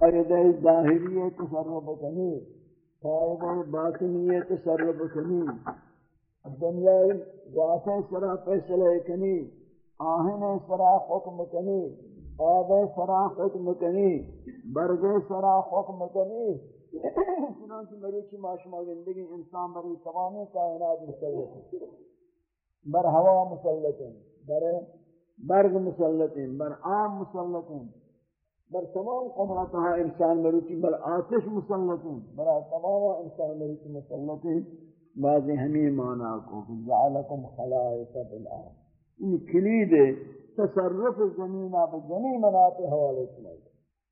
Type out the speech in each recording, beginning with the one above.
فائدہ ظاہری تصرف کنی فائدہ باطنی تصرف کنی دنیا ذات سرا فیصلہ کنی آہن سرا حکم کنی آب سرا حکم کنی برگ سرا حکم کنی۔ چنانچہ مریچی معاشمہ زندگی انسان بری تمام کائنات مسلط ہے بر ہوا مسلط ہیں بر برگ مسلط ہیں بر آم مسلط ہیں۔ بر تمام قدرتها انسان مروچی بر آتش مسلط بر تمام انسان مروچی مسلط ہیں بعض ہمیں معنی کو جعلکم خلائف بالآم یہ کلید تصرف زمین زمینہ بجنی مناتے حوالے سنائی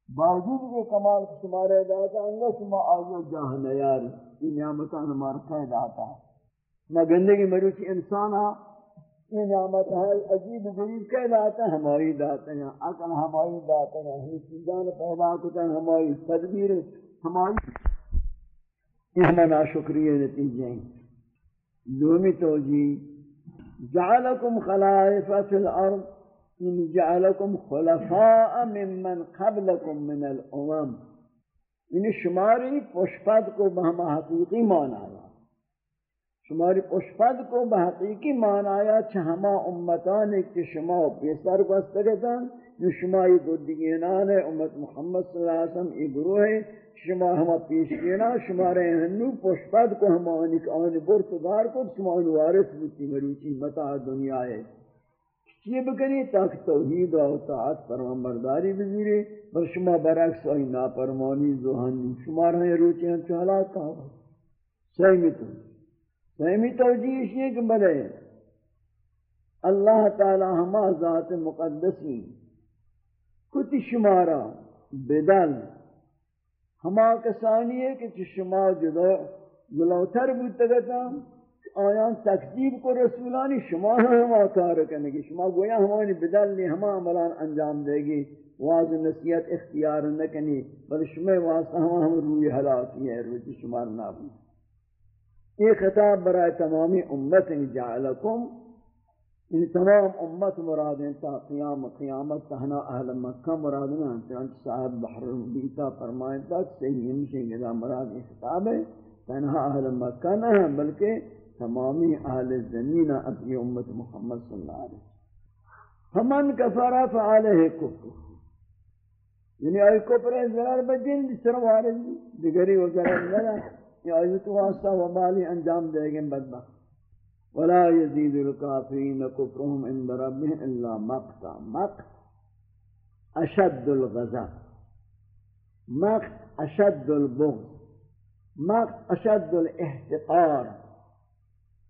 باوجود یہ کمال کو شمارے داتا انگا شما آئیو جاہ نیار. یہ نعمتان ہمارا قید آتا نہ گندگی مروچی انسان ہاں یہ نعمت ہے عجیب غریب قید آتا ہے ہماری داتا ہیں. اکل ہماری داتا ہیں. ہمیں چیزان پیدا کتا ہیں ہماری تدبیر ہماری یہ ہمارا شکریہ نتیجے ہیں. دومی توجیہ جعلکم خلائف فی الارض. ان جعلکم خلفاء ممن قبلکم من الامم. ان شماری پشپد کو بہما حقیقی معنی شماری پشپد کو بحقیقی معنی چھہما امتان ایک کہ شما پیسر کو استگتاں جو شمای گردگینان امت محمد صلی اللہ علیہ وسلم، ای گروہ ہے شما ہما پیشگینا شمارے ہنو پشپد کو ہما آنک آن برتدار کو شما انوارس بودتی مروچی متاع دنیا ہے یہ بکنی؟ تاکہ توحید و اطاعت فرمانبرداری بزیرے بل شما برعکس آئی ناپرمانی زوہنی شما رہے روچے ہیں چالات کہا سہمی تو سہمی توجیہ یہ کہ بلے، اللہ تعالی ہما ذات مقدسی کچھ شمارا بدل۔ ہما کسانی ہے کہ شما جدو جلوتر بودتگتا آیان تکذیب کو رسولانی شما ہم آکار کرنے گی شما گویا ہمانی بدل لی ہما عملان انجام دے گی۔ واضح نصیحت اختیار نکنی بل شما واسطہ ہم ہم روی حلاکی ہے روی شمار نابی یہ خطاب برای تمامی امت جعلکم ان تمام امت یعنی مراد ہیں تا قیام قیامت تہنا اہل مکہ مراد ہیں چنانچہ صاحب بحر بیتا فرمائیں تک صحیح ہمشیں گدا مراد یہ خطاب ہے تنہا اہل مکہ نہ ہیں بلکہ تمامی اہل زمین اپنی امت محمد صلی اللہ علیہ وسلم. فمن کفر فعلیہ کفر. یعنی آئی کفر ہے ضرر بجن سر وارد دیگری و ضرر یا آیت واسطہ و بالی انجام دے گئے بدبخت۔ ولا يزيد الكافرين كفرهم عند ربهم الا مقتا۔ مقت اشد الغضب۔ مقت اشد البغض۔ مقت اشد الاحتقار۔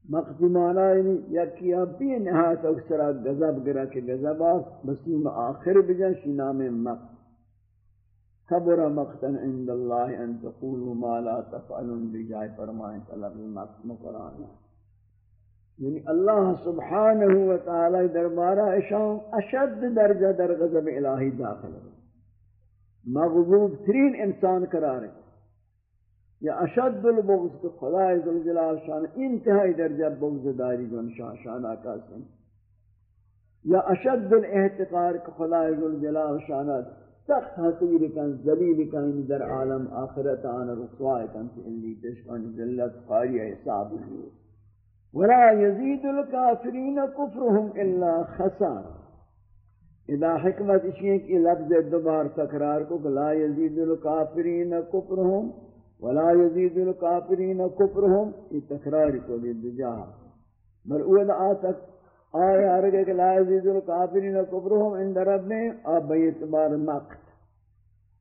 مقتی معنی یعنی یکی بی نہایت اکثر غضب گرا کہ غضب بسیم آخر بجن شی نام مقت۔ کبر مقتا عند اللہ ان تقولوا ما لا تفعلون بجائے فرمائیں طلب المقت مقرآن یعنی اللہ سبحانہ وتعالی دربارہ اشان اشد درجہ در غضب الہی داخل مغضوب ترین انسان قرار ہے۔ یا اشد البغض کہ خدا ذوالجلال شان انتہائی درجہ بغض داری گن شاہ شان آقا سن یا اشد الاحتقار کہ خدا ذوالجلال شان سخت حقیر کن ذلیل کن در عالم آخرت آن رسوائی کن کہ تشکن ذلت قاری حساب ولا يزيد الكافرين كفرهم الا خسارا اذا حکمت اسی ہے کہ لفظ دوبار تکرار کو لا يزيد الكافرين كفرهم ولا يزيد الكافرين كفرهم یہ تکرار کو دی دجا. بل اول آتک آیا ارگے کہ لا يزيد الكافرين كفرهم عند ربهم اب بیعتبار مقت۔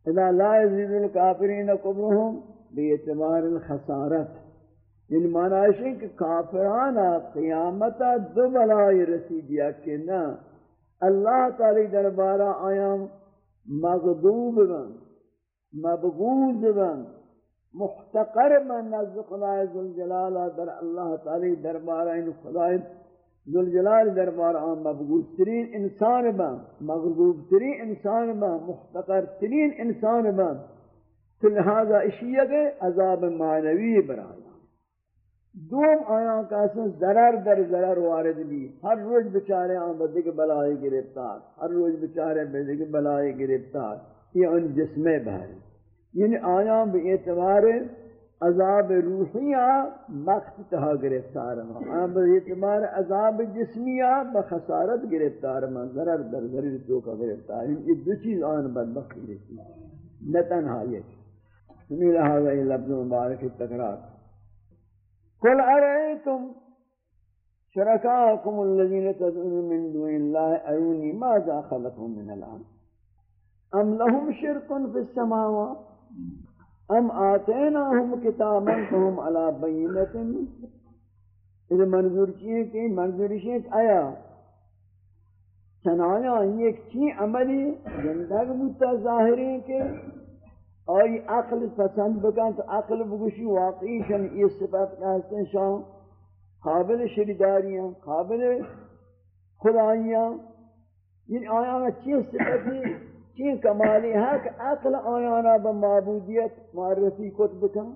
اذا لا يزيد الكافرين كفرهم بیعتبار الخسارت۔ یعنی معنی ہے کہ کافرانہ قیامت دو بلائی رسیدیا کہ نہ اللہ تعالی دربارہ آیا مغضوب بن، مبغوض بن محتقر من نزد خدای ذوالجلال در اللہ تعالی دربار این یعنی خدای ذوالجلال دربار آن مبغوث ترین انسان با مغضوب ترین انسان با محتقر ترین انسان با تو لہذا اشیاء کے عذاب معنوی برای. دوم آیا کاسن ضرر در ضرر وارد بھی ہر روز بچارے آن بدے کے بلائی گرفتار، ہر روز بچارے بدے کے بلائی گرفتار. یہ ان جسم بہر یعنی آیا بے اعتبار عذاب روحیہ مقت تہا گرفتار ہوں آیا بے اعتبار عذاب جسمیہ بخسارت گرفتار ہوں ضرر در ضرر تو کا گرفتار ہوں یہ دو چیز آن بدبخت گرفتار نہ تنہا یہ سمی لہذا یہ لفظ مبارک تکرار. قل ارائیتم شرکاکم الذین تدعون من دون اللہ ارونی ماذا خلقهم من الان ام لهم شرک فی السماوات؟ ام آتیناهم کتابا فهم على بینت. اس منظور چیئے کہ منظور چیئے آیا چنایا ایک چی عملی زندگ بودتا ظاہری کہ آئی عقل پسند بکن تو عقل بگوشی واقعی شن یہ صفت کہتے ہیں شان قابل شریداریاں، قابل خدایاں، یہ آیا چی صفتی چین کمالی ہے کہ عقل آیانا بمعبودیت معرفی کت بکن.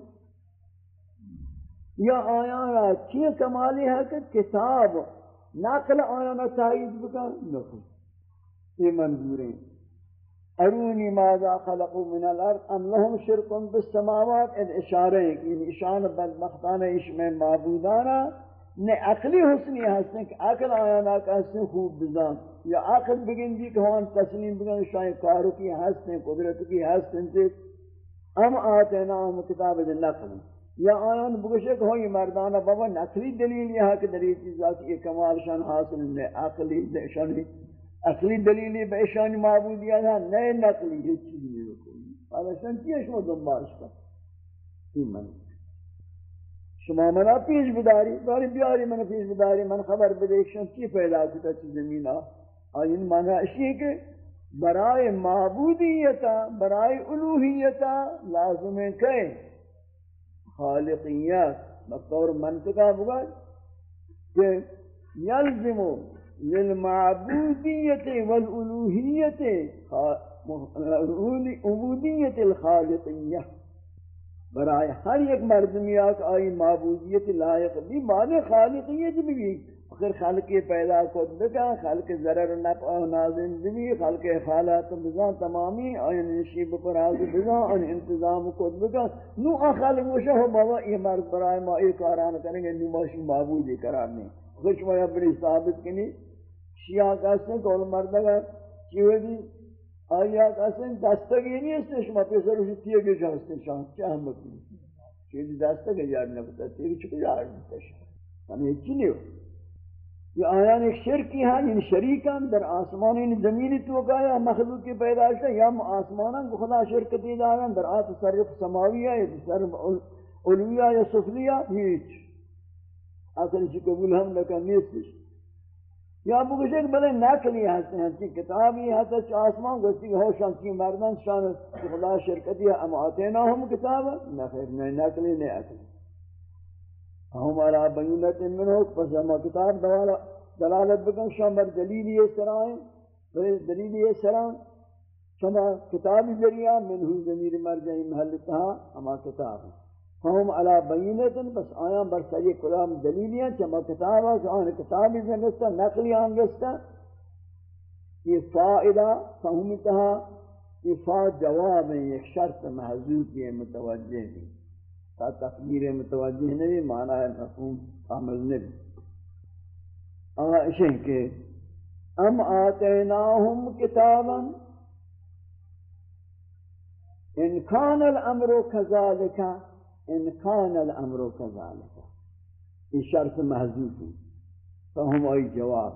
یا آیانا چین کمالی ہے کہ کتاب، نقل آیانا تائید بکن. نکن یہ منظوریں. ارونی ماذا خلقو من الارض؟ ام لهم شرکن بالسماوات ان اشارے ہیں کہ اشان بدبختان اش میں معبودانا نے عقلی حسنی ہستیں کہ عقل آیانا کا حسن خوب بزان یا عقل بگن دی کہ ہم تسلیم بگن شاہی کارو کی ہستیں قدرت کی ہستیں سے جی۔ ام آتینا ہم کتاب نقل۔ یا آیان بگشے کہ ہوئی مردانہ بابا، نقلی دلیل یہاں کہ دلیل چیزا کہ یہ کمال شان حاصل ہے، عقلی شانی۔ عقلی دلیلی بے شانی معبودیت ہے نئے نقلی یہ چیز نہیں رکھوئی حالا شان کیا شما دنبالش کا یہ منی شما منا پیش بداری؟ داری بیاری من پیش بداری، من خبر بدیشن چی پیدا کتا چی زمینہ آئین مانا اشی کہ برائے معبودیتا، برائے الوحیتا لازم ہے کہ خالقیت بطور منطقہ بگا کہ یلزمو للمعبودیت والالوحیت عبودیت الخالقیہ۔ برائے ہر ایک مردمیات آئی معبودیت لائق بھی معنی خالقیت بھی۔ بھی خلق پیدا کو بکا خلق ضرر نفع و نازن بھی خلق حالات بزان تمامی، آئین نشیب پر آزو بزان ان انتظام کو بکا نو خلق موشہ ہو بابا، یہ مرد برائے ما ایک کاران کریں گے، نو ماشی معبودی قرار نہیں۔ خوش میں اپنی ثابت کنی، شیعہ کہتے ہیں کول مردگا چیوے دی آیا کسن دستگی نیست شما پیسر روشی تیگی جانستن شان چه هم بکنی چیزی دستگی یاد نبتا تیگی چکو یاد نبتا شان ہمیں چی نیو یہ آیان ایک شرکی ہیں یعنی شریکان در آسمان یعنی زمینی توقع یا مخلوق کی پیداشتا یا آسمانان کو خدا شرکتی دارن در آت تصرف سماویہ یا تصرف علویہ یا سفلیہ ہیچ۔ اصل چی قبول ہم لکن نیستش۔ یا بگوشے کہ بلے نقلی ہستے ہیں، چی کتابی ہستے چی آسمان گوشتی کہ ہوشان کی مردن شان خدا شرکتی ہے ام آتینا ہم کتاب نخیر نئے نقلی نئے اکلی ہم علا بینت من ہو پس ہم کتاب دوالا دلالت بکن شان بر دلیلی اس طرح دلیلی اس طرح شما کتابی ذریعہ من ہو زمیر مرجعی محلتہا ہما کتاب ہم علا بینتن بس آیا بر سری کلام دلیلیاں چما کتابا کہ آن کتابی زنستا نقلی آنگستا یہ فائدہ فہمتہا یہ فا جواب ہے ایک شرط محضوب کی متوجہ بھی تا تقدیر متوجہ نہیں، معنی ہے مفہوم عمل نہیں۔ آئشہ کہ ام آتیناہم کتابا، ان کان الامر کذالکا ان كان الامر كذلك یہ شرط محذوف ہے فهم اي جواب۔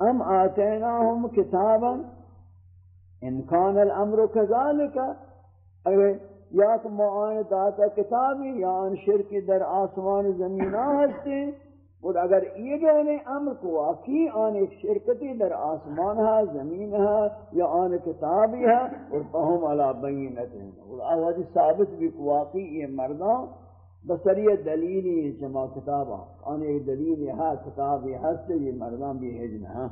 ام آتيناهم كتابا ان كان الامر كذلك اگر یا تو معاین داتا کتابی یا ان شرک در آسمان زمین ہستے اور اگر یہ دونیں امر کو واقعی آن ایک شرکتی در آسمان ہے زمین ہے یا آن کتابی ہے اور فہم علا بینت۔ ہیں اور آوازی ثابت بھی کو واقعی یہ مردان بسری دلیلی جمع کتابا آن ایک دلیلی ہے کتابی ہستے یہ مردان بھی حجن ہے ہاں۔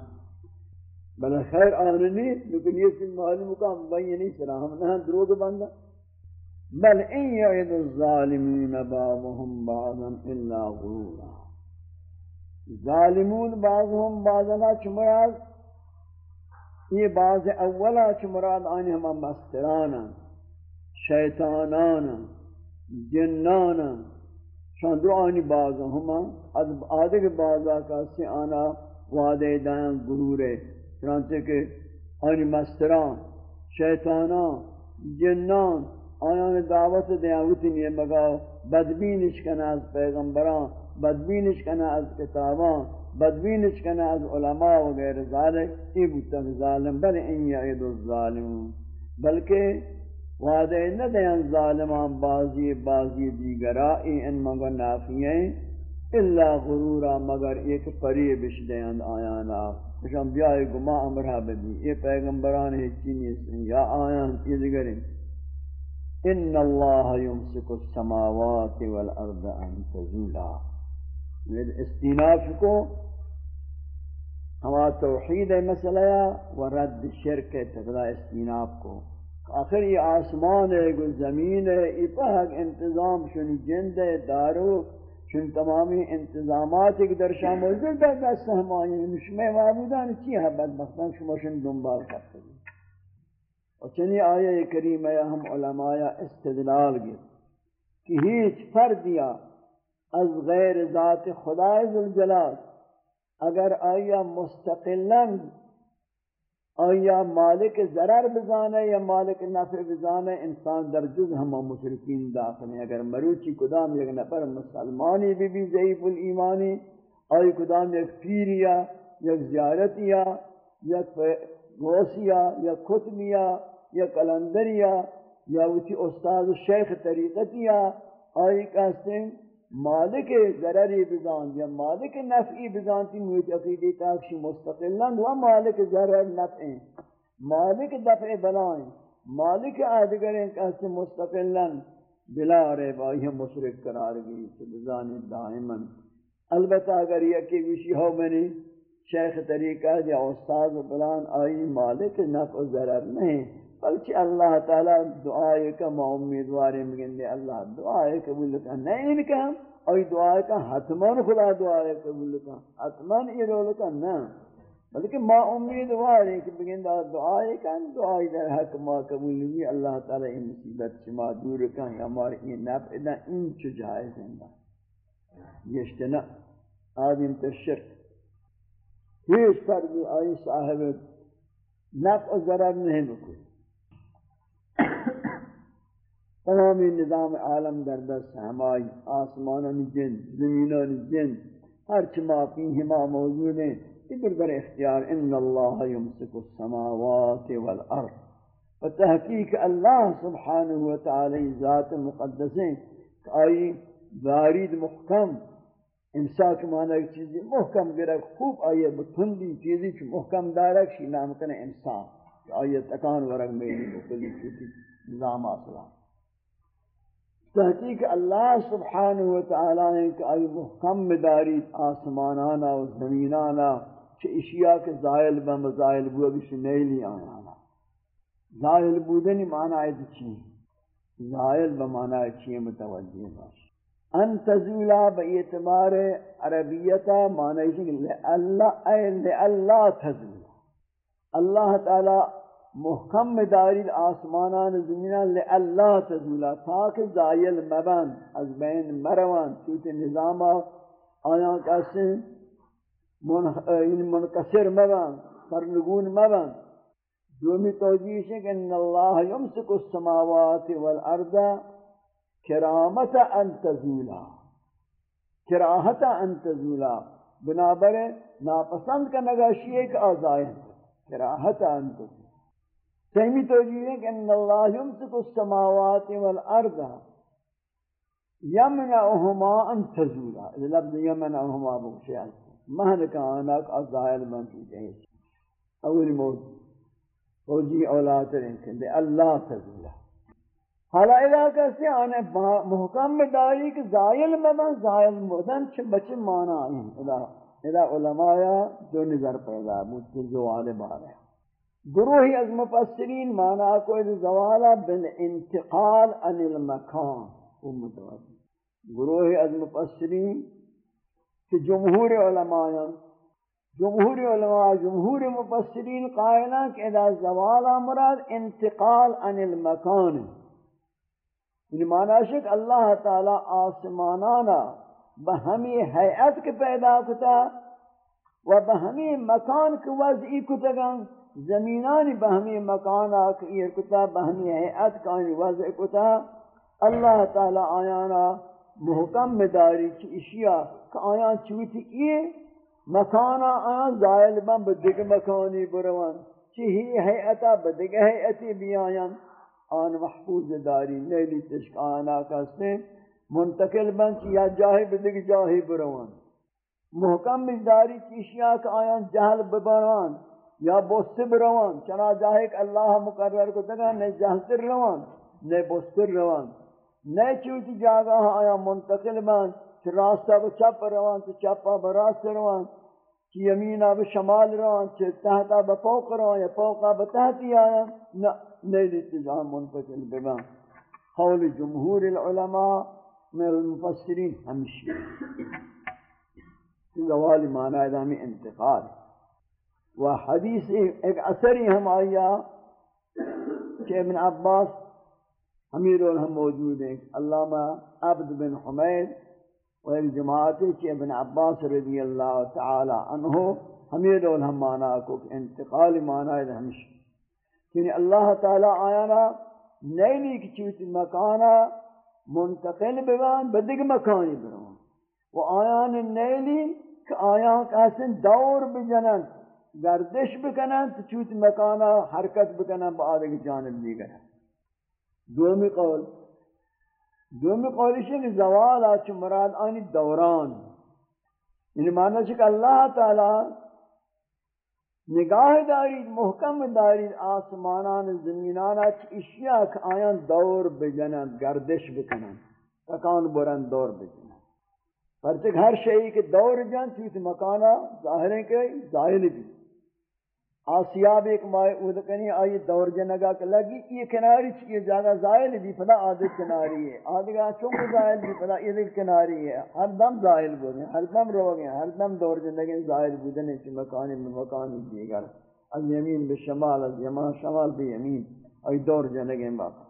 بل خیر آننی، لیکن یہ سن معلوم کا مبینی سرا نہ ہاں، دروگ بندہ۔ بل ان یعید الظالمین بعضهم بعضا الا غرورا. ظالمون بعضهم بعضنا چمراز یہ بعض اولا چھ مراد آنی ہما مسترانا شیطانانا جنانا. شاندرو آنی بعض ہما آدھے کے بعضا کسی آنا وعدے دائن گرورے چنانچہ کہ آنی مستران شیطانان جنان آیان دعوت دیا ہوتی نہیں مگا بدبینش کنا از پیغمبران، بدبینش کنا از کتابان، بدبینش کنا از علماء و غیر ذالک. ای بودتا ظالم بل این یعید الظالم بلکہ وعدے نہ دیان ظالمان بازی بازی دیگرائی ان مگر نافییں الا غرورا مگر ایک فریبش دیان آیانا کشم بیائی گما امرہ بدی. یہ پیغمبران ہی چینی سن یا آیان یہ دیگریں ان اللہ یمسک السماوات والارض ان تزولا یہ استیناف کو ہوا توحید مسئلہ و رد شرک تقدا استیناف کو آخر یہ آسمان ہے، گل زمین ہے یہ پہک انتظام شنی جند ہے، دارو شن تمامی انتظامات ایک در شاہ موجود ہے دست ہمائی نشمہ معبودان چی ہے بدبختان شما شن دنبال کرتے ہیں؟ اور چنی آیہ کریم ہے ہم علماء استدلال گئے کہ ہیچ فردیا از غیر ذات خدا ذوالجلال اگر آیا مستقلا آیا مالک ضرر بزانے یا مالک نفع بزانے، انسان در جز ہم مشرکین داخل ہیں۔ اگر مروچی کدام یک نفر مسلمانی بھی بھی ضعیف الایمانی، آئی کدام یک پیریا، یک زیارتیا، یک غوثیہ یا کتبیہ یا یا کلندریہ یا اسی استاد شیخ طریقتیہ آئی کہتے ہیں مالک ضرری بزان یا مالک نفعی بزانتی مویت عقیدی تاکشی مستقلن و مالک ضرر نفعی مالک دفع بلائیں مالک آدگریں کہتے مستقلن بلا ریب آئی مشرک قرار گئی تو بزانی دائمن البتہ اگر یہ کہ وشی ہو منی شیخ طریقہ یا استاد بلان آئی مالک نفع و ضرر نہیں بلکہ اللہ تعالی دعائے کا ما امیدواری مگندے اللہ دعائے قبول کا نہیں ان کا، اور دعائے کا حتمان خدا دعائے قبول کا حتمان یہ رول کا نہ۔ بلکہ ما امیدواری کہ بگندہ دعائے کا، دعائے در حق ما قبول ہوئی، اللہ تعالی ان مصیبت سے ما دور کا ہمارے یہ نفع نہ ان چو جائز ہیں۔ یہ اشتنا آدم تشرک ہیچ پر بھی آئی صاحب، نفع و ضرر نہیں بکوئی۔ تمامی نظام عالم در دست ہمائی آسمانان جن زمینان جن ہر چما فیہما موجود ہیں ادھر در اختیار ان اللہ یمسک السماوات والارض. و تحقیق اللہ سبحانہ وتعالی ذات مقدسیں کہ آئی بارید محکم امساک معنی ایک چیزی محکم گرک خوب آئیے بتندی چیزی چی محکم دارک شی نام کنے انسان آئیے تکان ورگ میلی بکلی چیزی نظام آسلام. تحقیق اللہ سبحانہ وتعالی نے کہ آئی محکم داری آسمانانا و زمینانا چھ اشیاء کے زائل بم زائل بو ابھی سے نیلی آنا زائل بودنی معنی ہے چی زائل بمعنی ہے چی متوجہ باش ان تزولا باعتبار عربیتا معنی ہے کہ اللہ، اے اللہ تزولا۔ اللہ تعالی محکم داری آسمانان زمینان لے اللہ تزولا تاک زائل مبن، از بین مروان، چوت نظام آیاں کسی منقصر مبن، سرنگون مبن. دومی توجیش ہے کہ ان اللہ یمسک السماوات والارض کرامت ان تزولا. کراہت ان تزولا. بنابر ناپسند کا نگاشی ایک آزائن. کراہت ان تزولا. سہمی توجیہ ہے کہ ان اللہ یمسک السماوات والارض یمنعہما ان تزولا. لفظ یمنعہما بخشی آئیتا مہن آناک ازائل من کی جہیز اولی موضوع. فوجی اولاد رنکن دے اللہ تزولا. حالا علاقہ سے آنے محکم میں داری کہ زائل مبن زائل مدن چھ بچے مانا آئین ادا علماء دو نظر پیدا بود زوال بارے. ہیں گروہی از مفسرین مانا کو زوالا بالانتقال عن المکان. وہ متوجہ. گروہ از مفسرین کہ جمہور علماء جمہور علماء، جمہور مفسرین قائلان کہ اذا زوالا مراد انتقال عن المکان. یعنی معنی شک اللہ تعالی آسمانانا بہمی حیعت کے پیدا کتا و بہمی مکان کے وضعی کتا زمینانی بہمی مکان آکیر کتا بہمی حیعت کانی وضع کتا۔ اللہ تعالی آیانا محکم مداری چی اشیاء کہ آیان چوتی ای مکانا آن زائل بن بدگ مکانی بروان۔ چی ہی حیعتا بدگ حیعتی بھی بیاین آن محفوظ داری نیلی تشک آنا کسنے منتقل بن چی یا جاہی بدگ جاہی بروان۔ محکم مداری چی اشیاء کہ آیان جہل ببروان یا بوست بروان، چنا جاہی کہ اللہ مقرر کو دگا نی جہل روان نی بوست روان۔ نئے چوتی جاگا آیا منتقل بان، چھ راستہ با چپ روان، چھ چپا با راست روان۔ چھ یمینا با شمال روان، چھ تحتا با پوک روان، یا پوکا با تحتی آیا۔ نیلی تجان منتقل بان قول جمہور العلماء من المفسرین ہمشی زوالی معنی ہے ہمیں انتقال۔ و حدیث ایک اثری ہم آیا کہ ابن عباس امیر ہم موجود ہیں، علامہ عبد بن حمید و ایک جماعت کے ابن عباس رضی اللہ تعالی عنہ امیر ہم مانا کو انتقال مانا ہے ہمش یعنی اللہ تعالی آیا نا نیلی کی چیز مکانا، منتقل بگان بدگ مکانی برون و آیان نیلی کہ آیان کاسن دور بجنن۔ گردش بکنن، تو چوت مکانا حرکت بکنن، با آدھے جانب دیگر دومی قول. دومی قولش ہے کہ زوال آچ مراد آنی دوران. یعنی معنی ہے کہ اللہ تعالی نگاہ دارید، محکم دارید، آسمانان، زمینان آچ اشیاء کہ آیان دور بجنن، گردش بکنن. تکان برن، دور بجنن. پرچک ہر شئی کے دور جن چیز مکانہ ظاہریں کہ ظاہر بھی. آسیاب ایک مائے اود کنی، آئی دور جنگا کہ لگی یہ کناری چیئے جاگا زائل بھی پدا آدھر کناری ہے۔ آدھگا چونکہ زائل بھی پدا یہ کناری ہے۔ ہر دم زائل بودھیں ہر دم رو گئے ہر دم دور جنگیں زائل بودھنے چی مکانی میں مکانی دیگر۔ از یمین بے شمال، از یمان شمال بے یمین۔ آئی دور جنگیں باقا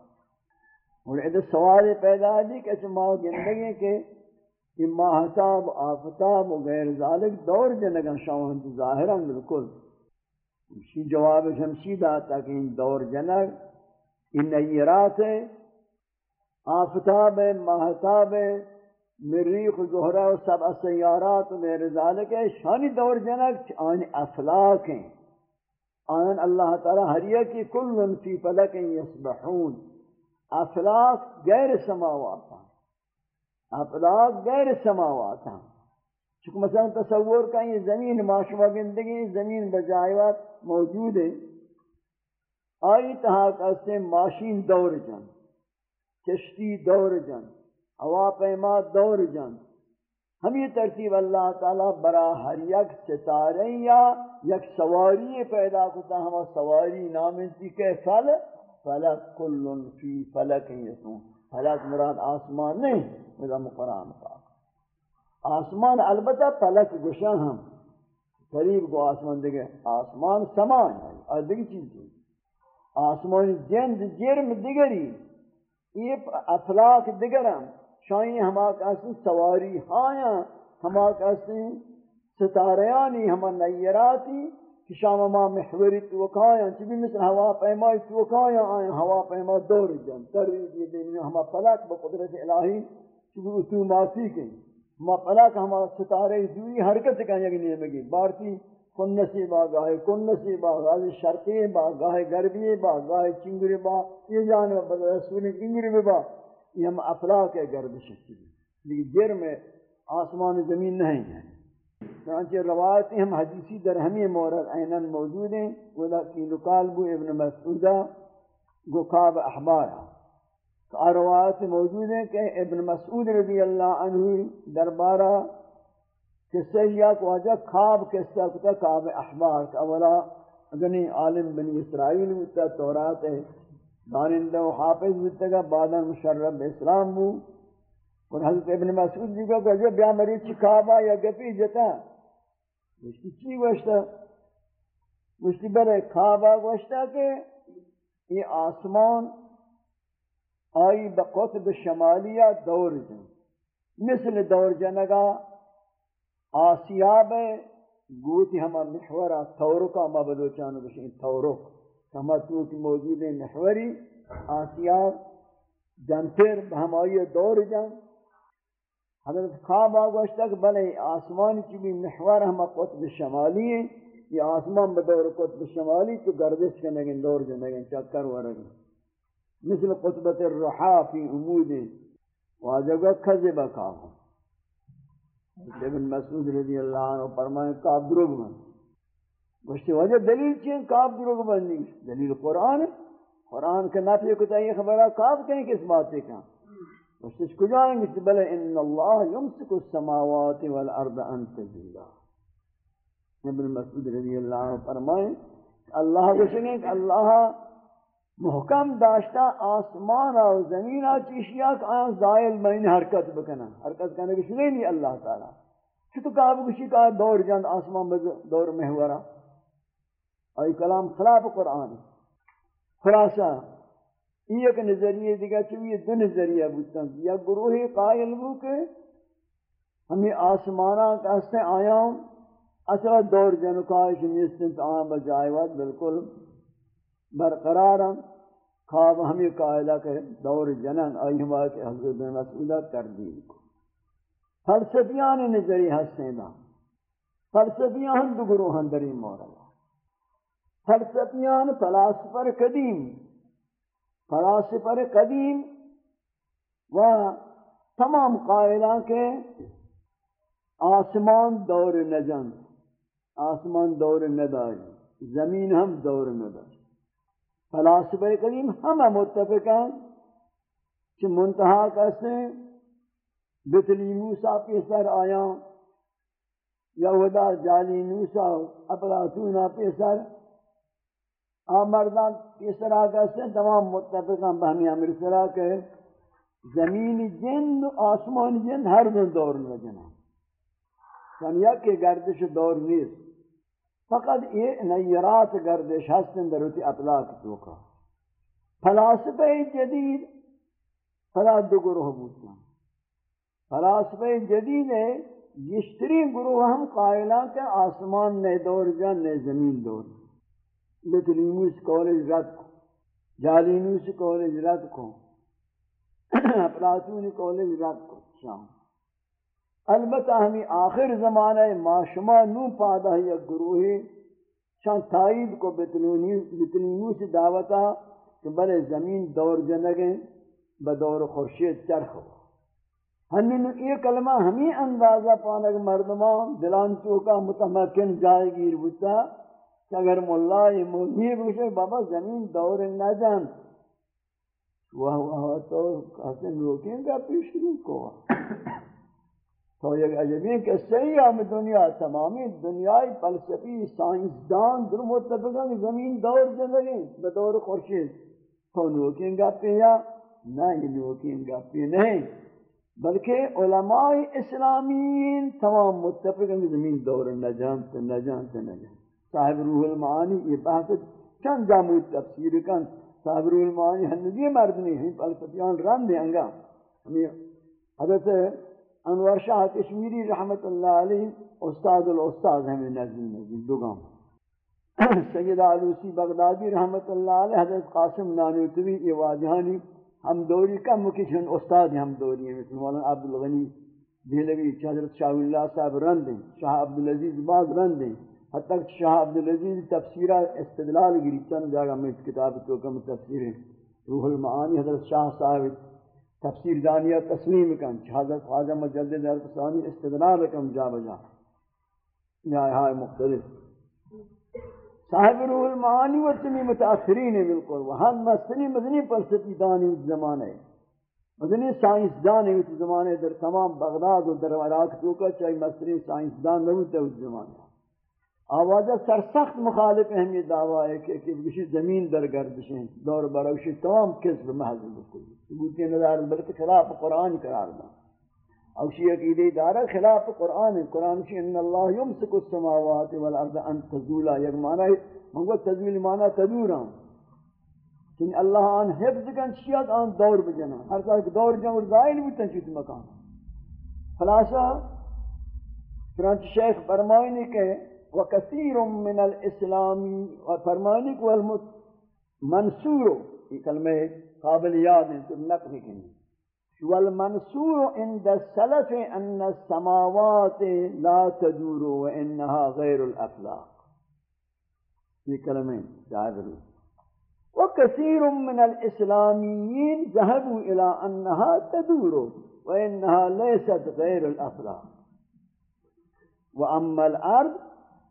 اور ادھر سوال پیدا دی کہ چما گندگیں کہ یہ ماہتاب آفتاب و غیر ذالک دور جنگیں شاہن ظاہران بالکل۔ اسی جواب شمسی داتا کہ ان دور جنگ، ان نیرات ہے آفتاب ہے ماہتاب ہے مریخ، زہرہ و سبع سیارات و میرے ذالک ہے شانی دور جنگ آن افلاک ہیں۔ آن اللہ تعالی ہریہ کی کل فی فلک یسبحون۔ افلاک غیر سماوات ہیں۔ افلاک غیر سماوات ہیں۔ چکہ مثلا تصور کا یہ زمین معاشمہ گندگی، زمین بجائیوات موجود ہے آئی تہا کسے ماشین دور جن کشتی دور جن ہوا پیما دور جن ہم یہ ترتیب اللہ تعالی برا ہر یک ستارے یا یک سواری پیدا کرتا ہما سواری نامنتی کہ فل، فلک کل فی فلک یسون فلک مراد آسمان نہیں میرا مقرآن پاک۔ آسمان البتہ پلک گشن ہم۔ قریب کو آسمان دیکھے، آسمان سمان ہے، اور دیکھ چیز ہے آسمان جند جرم دیگری، یہ افلاک دیگرم شاہی ہما کسی سواری ہایا ہما کسی ستاریانی ہما نیراتی، کہ شام ما محوری توکایا چبی مثل ہوا پیمائی توکایا آئیں، ہوا پیما دور جن، تر یہ ہما پلک بقدرت الہی چبی اتوماتی کہیں مپلا کہ ہما ستارے دوئی حرکت کا یک نیمگی بارتی کن نسی با گاہے کن نسی با غازی شرقی با گاہے گربی با گاہے چنگری با یہ جانب بدل رسول چنگری با یہ ہم افلاق ہے گرد شکتی لیکن جر میں آسمان زمین نہیں ہے چنانچہ روایتی ہم حدیثی در ہمیں مورد اینن موجود ہیں۔ وَلَا کی لکالبو ابن مسعودہ گکاب احبارہ۔ روایت موجود ہیں کہ ابن مسعود رضی اللہ عنہ دربارہ قصہ یا کو آجا خواب قصہ کتا خواب احبار کا اولا اگنی عالم بنی اسرائیل ہوتا تورات ہے دانندہ و حافظ ہوتا گا بعدا مشرب اسلام ہو اور حضرت ابن مسعود جی کو کہ جو بیا مریض چی خوابا یا گفی جتا۔ مشتی چی گوشتا؟ مشتی برے خوابا گوشتا کہ یہ آسمان آئی بقطب شمالیہ دور جن۔ مثل دور جنگا، آسیاب گوتی ہما محورا تورکا ما بلوچانو بشین تورک، ہما تو کی موجود محوری، آسیاب، جنتر، ہمائی دور جن۔ حضرت خواب آگوشتا کہ بلے، آسمان کی بھی محور ہما قطب شمالی ہے یہ آسمان بدور قطب شمالی تو گردش کنگن، دور جنگن، چکر ورگن۔ مثل قطبت الرحا فی امود واجب کذب کام ابن مسعود رضی اللہ عنہ فرمائے، کعب دروگ من گوشتی وجہ دلیل چین، کعب دروگ من نہیں. دلیل قرآن ہے. قرآن کا نفی کتا یہ خبرہ کعب کہیں کس بات سے کہاں؟ وشتش کجائیں گے، بلے ان اللہ یمسک السماوات والارض ان تزولا ابن مسعود رضی اللہ عنہ فرمائیں اللہ کو گوشنگے کہ اللہ محکم داشتا آسمان و زمین چیشیا کہ آن زائل میں حرکت بکنا حرکت کرنے کی شنی نہیں اللہ تعالی۔ چھتو کہا بکشی کہا دور جاند آسمان دور محورا آئی کلام خلاف قرآن۔ خلاصہ، یہ ایک نظریہ دیگا چوی دو نظریہ بودتا ہوں یا گروہ قائل بو کے ہمیں آسمانہ کہستے آیا ہوں اصلا دور جنکاش نیستن تو آن بجائے وقت بالکل برقرار ہم خواب ہمیں قائلہ کہ دور جنن، آئی ہوا کہ حضرت بن مسئولہ کر کو فلسفیان نظری ہستے دا فلسفیان دو گروہن دری مورا فلسفیان فلاسفر قدیم۔ فلاسفر قدیم و تمام قائلان کے آسمان دور نجن آسمان دور نداری۔ زمین ہم دور نداری۔ فلاسفہ قدیم ہم متفق ہیں کہ منتہا کیسے بتلی موسیٰ پیسر آیا یا جالی موسیٰ اپلاتونہ پیسر آمردان اس طرح کہتے تمام متفقاں بہمی امر سرا کہ زمین جن، آسمان جن، ہر دن دور میں جنا سنیا کہ گردش دور نیست۔ فقط یہ نیرات گردش ہستن دروتی اطلاق توکا فلاسفہ جدید فلا دو گروہ بودتا فلاسفہ جدید ہے یشتری گروہ ہم قائلہ کہ آسمان نے دور، جان نے زمین دور. بتلیموس کالج رد کو جالینوس کالج رد کو پلاتونی کالج رد کو شام. البتہ ہمیں آخر زمانہ ما شما نو پادا یک گروہی شان تائید کو بتلیموس دعوتا کہ بلے زمین دور جنگیں بدور خورشید چرخ ہو۔ ہنن یہ کلمہ ہمیں اندازہ پانک مردمان دلان چوکا متمکن جائے گیر بتا کہ اگر ملہ مولوی بوشے بابا زمین دور نہ جان۔ وہ وہ تو حسن روکیں گا پیش کو تو یہ عجبی کہ صحیح ہم دنیا تمامی دنیای فلسفی سائنسدان در متفق ہیں زمین دور زندگی بدور خورشید. تو روکیں گا پیا نہیں روکیں گا پی نہیں بلکہ علماء اسلامین تمام متفق ہیں زمین دور نہ جانتے نہ صاحب روح المعانی یہ بحث چند جامع تفسیر کن. صاحب روح المعانی ہنگی مردمی ہیں، فلسفیان رن دیں گا یعنی حضرت انور شاہ کشمیری رحمت اللہ علیہ، استاد الاستاد ہمیں نظر نظر دوگام سید علوسی بغدادی رحمت اللہ علیہ، حضرت قاسم نانوتوی، یہ واجہانی ہم دوری کا مکشن استاد ہم دوری ہیں۔ مثل مولانا عبدالغنی دہلوی حضرت شاہ اللہ صاحب رن دیں شاہ عبدالعزیز باز رن دیں حتی کہ شاہ عبدالعزیز تفسیرہ استدلال گری، چند جاگہ میں اس کتاب تو کم تفسیر ہے۔ روح المعانی، حضرت شاہ صاحب تفسیر دانیہ تسلیم کن حضرت خواجہ مجدد حضرت ثانی استدلال کم جا بجا۔ نہایہ مختلف۔ صاحب روح المعانی و چمی متاثرین ہے بالکل وہاں مستنی مدنی فلسفی دانی اس زمانے۔ مدنی سائنس دان اس زمانے در تمام بغداد و در عراق تو کا چاہی مستنی سائنس دان نبوتا اس زمانے۔ آوازہ سرسخت مخالف اہمی دعویٰ ہے کہ کسی زمین در گردشیں دور بروشی تمام کذب محض بکلی ثبوتی نظر بلکہ خلاف قرآن قرار دا اوشی عقیدی دارا خلاف قرآن ہے۔ قرآن کی ان اللہ یمسک السماوات والارض ان تزولا، یک معنی ہے منگو تزول معنی تدورا کہ یعنی اللہ آن حفظ کن، شیعت آن دور بجنا ہر سال دور جن اور زائل بودتن چیت مکان۔ خلاصہ فرانچ شیخ فرمائنی کہ وکثیر من فرمائنی کہ والمنصور یہ کلمہ قابل یاد ہے تو والمنصور عند السلف أن السماوات لا تدور وإنها غير الافلاق في كلمين جاهدوا وكثير من الإسلاميين ذهبوا إلى أنها تدور وإنها ليست غير الافلاق وأما الأرض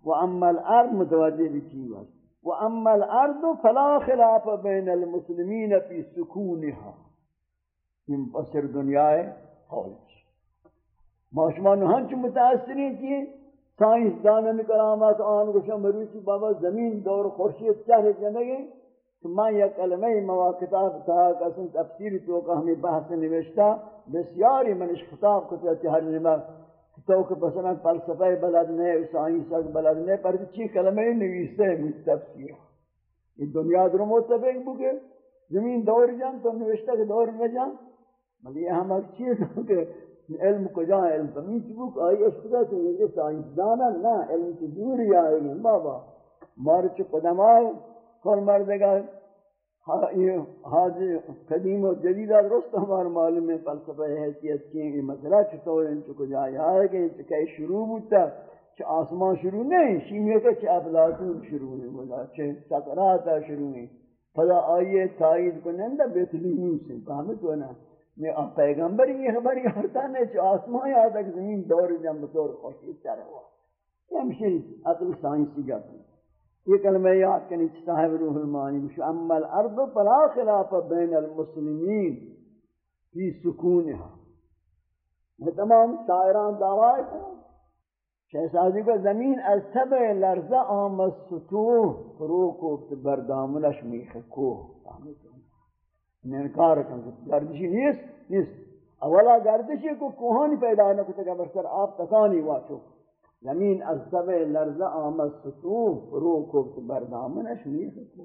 وأما الأرض متوجه بشيء وأما الأرض فلا خلاف بين المسلمين في سكونها. این پسر دنیای حالش ما شما نهانچ متأثرین چیه سائنس دانن کرامات آن گوشم مروچی بابا زمین دور خورشید چهر جنگی؟ تو من یک کلمه مواقعات تا قسم تفسیر تو که ہمیں بحث نوشتا بسیاری منش خطاب کتا چی ہر نمہ تو کہ مثلا فلسفہ بلد نہیں سائنس بلد نہیں پر چی کلمه نویستے ہیں تفسیر یہ دنیا در متفق بکے؟ زمین دور جان، تو نوشتا کہ دور نہ جان۔ بلی یہ ہم ایک چیز ہو کہ علم کجا ہے علم فمین چبوک آئی اس اشتدا تو یہ سائنس دانا نا علم کی دوری آئے گی، بابا۔ مارچ قدم آئے، کون ہاں، مردگا حاضر ہاں جی، قدیم و جدیدہ درست ہمارا معلوم ہے فلسفہ، حیثیت کی یہ مسئلہ چطور ان چکو جائے آئے گا یہ کہ شروع بودتا چھ آسمان شروع نہیں شیمیہ کا چھ افلاتون شروع نہیں بولا چھ سکراتا شروع نہیں۔ فضا آئیے، تائید کنندہ بیتلیمون سے فہمت ہونا۔ میں پیغمبر یہ خبر یہ ہرتا نے جو آسمان یا تک زمین دور جم بطور خوشی چاہ رہا۔ ہوا یہ ہمشہ عقل سائنسی جاتی ہے۔ یہ کلمہ یاد کنی صاحب روح المانی مشو أما الأرض فلا خلاف بین المسلمین فی سکونها میں تمام؟ شاعران دعوائے کروں شہزادی کو زمین از تبع لرزہ آمد سطوح فروکو بردامنش میخ کوہ انکار کن گردشی نیست نیست. اولا گردشی کو کوہانی پیدا نہ کتا کہ برسر آپ تکانی واچو. زمین از سبع لرزہ آمد سطوح رو کبت بردامنش نیست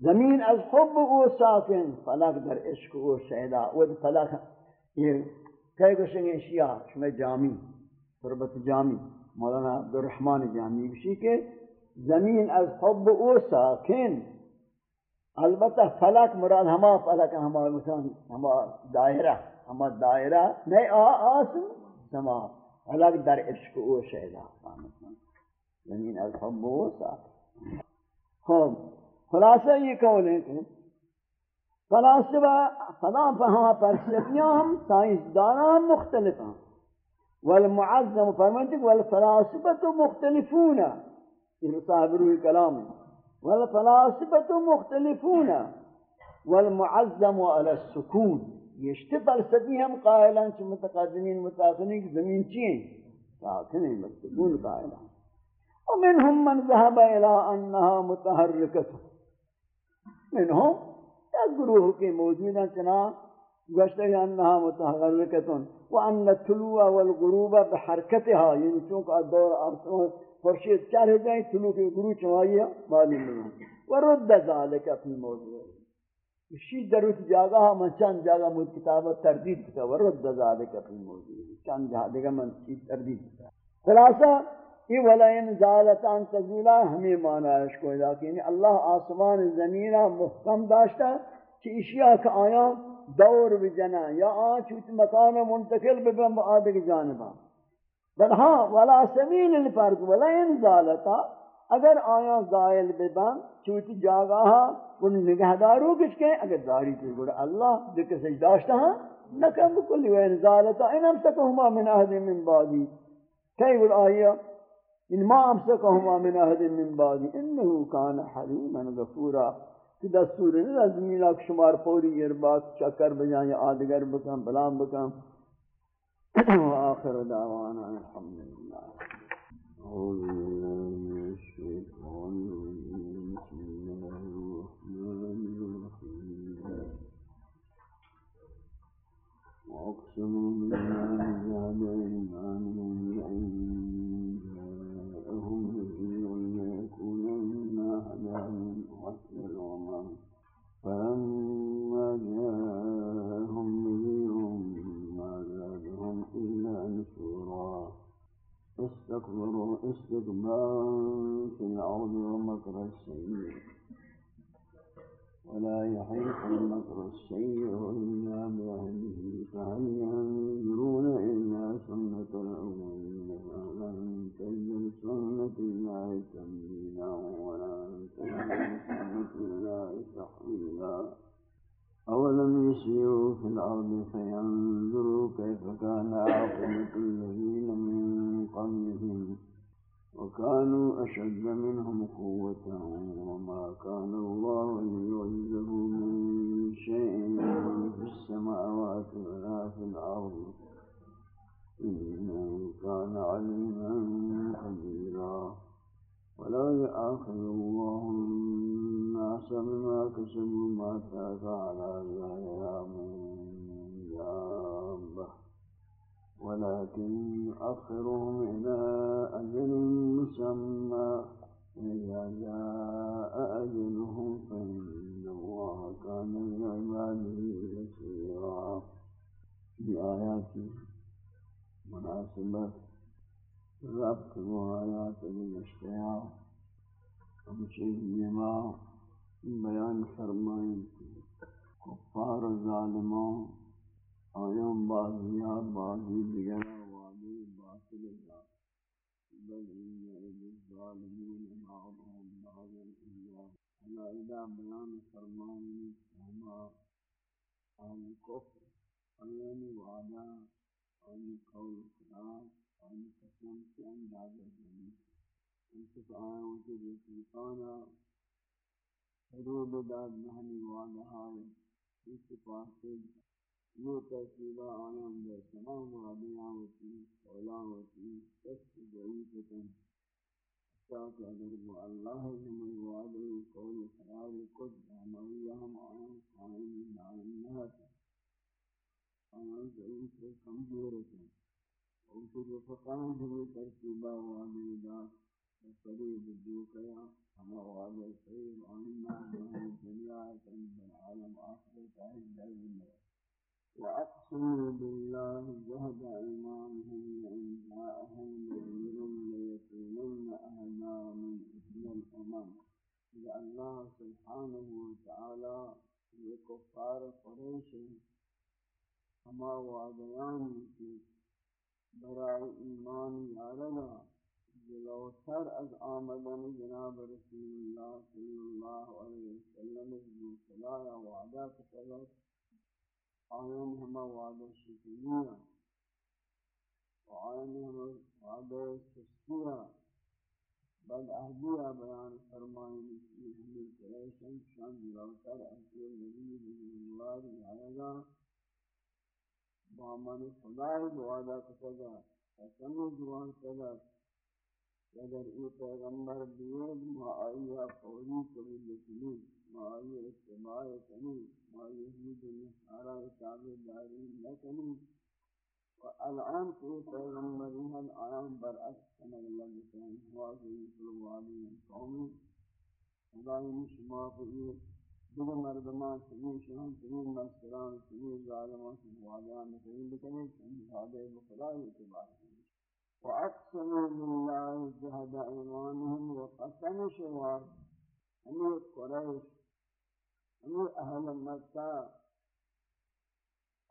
زمین از حب او ساکن، فلک در عشق او شہدہ ود فلک یہ کئی گوشنگ اشیاء شمی جامی، تربت جامی، مولانا عبدالرحمن جامی بشی کہ زمین از حب او ساکن. البتہ فلک مراد ہما فلک، ہما مثلا، ہما دائرہ ہما دائرہ نہیں آ، آسم سما ولا أقدر أشكو شيء لها زمین از هم بوسا خب خلاصه یہ قول کہ خلاصه با خدا فہما پرسپیاں ہم سائنسدانہ ہم مختلف ہیں والمعظم فرمانتے ہیں والفلاسفة مختلفون. یہ صاحب روح کلام. والفلاسفة مختلفون. والمعظم على السكون. يشتبه فلسفی قائلا کہ متقدمین متاخرین کی زمین چین ساکن مستقون قائلا ومنهم من ذهب الى انها متحركه منهم گروہ کے موجود ہیں چنا گشتے انها متحركه وان الطلوع والغروب بحركتها یعنی چونکہ دور خورشید چار جائیں طلوع کے گروہ چوائیہ معلوم نہیں. ورد ذالک فی موضوع. اسی دروت جاگا من چند جاگا مجھ کتاب تردید کتا، ورد ذالک فی موضوع. چند جاگا من چیز تردید کتا. خلاصہ یہ ولین زالتان تزولا، ہمیں مانا ہے اس کو ادا کہ یعنی اللہ آسمان زمینہ محکم داشتا کہ اشیاء کا آیا دور بجنا یا آن چوت مکان منتقل ببن آدھے جانبا. بل ہاں ولا سمین الفرق، ولا انزالتا اگر آیا زائل ببن چوتی جاگا ہاں ان نگہدارو کچھ کہیں، اگر داری کی گوڑا اللہ دکھ سجداشتا ہاں نکم بکلی و انزالتا ان امسکہما من اہد من بعدی۔ کئی گوڑ آیا، ان ما امسکہما من اہد من بعدی۔ انہو کان حلیما غفورا۔ کہ دستور نہیں لازمینا شمار پوری ارباط چکر بجائیں آدگر بکم، بلام بکم۔ وآخر دعوانا الحمد لله داد نحنی وعدہائی اس پاسے یہ ترکیبہ آیان در تمام وعدیاں ہوتی اولا ہوتی تست ضعیفتن تاکہ اگر وہ اللہ جم الوعدہ قول خراب کچھ دامویہ ہم آیان قائم دائم نہ تھا آیان ضعیف کمزور تھا اور پھر فقان بھی ترکیبہ وعدی داد قریب جو کیا ہما وعدہ خیر آننا جہاں دنیا العالم آخر تاہی در وأقسموا بالله جهد أيمانهم لئن جاءهم نذير ليكونن أهدى من إحدى الأمم إذا الله سبحانه وتعالى لكفار قريش هما وعديان برای ایمان یارنا جلوتر از آمدن جناب رسول اللہ صلی اللہ علیہ وسلم جو صلاح وعدہ کتلت آئین ہما وعدہ شکریہ. وآئین ہما وعدہ سستیہ بد اہدیہ بیان فرمائیں کہ ہمیں قریشن شان جلوتر احسیل نبی بن اللہ آئے گا بامن خدای وعدہ کتلت قسم دعا کتلت اگر ای پیغمبر بیاد ما آئیا فوری قبول کنی ما آئیا اتباع کنی ما یهود نصارا اتابع داری لکنی، و الان تو پیغمبری ہم آیام برعکس سمجھ اللہ بسان ہوا گئی سلوالی قومی، خدای شما کو یہ دیگر مردمان سنین شہن سنین مستران سنین ظالمان سنین والیان سنین بکنی سنین خدای بخدای اتباع کنی وأقسموا بالله جهد إيمانهم وقسم شوار أمير قريش أمير أهل مكة.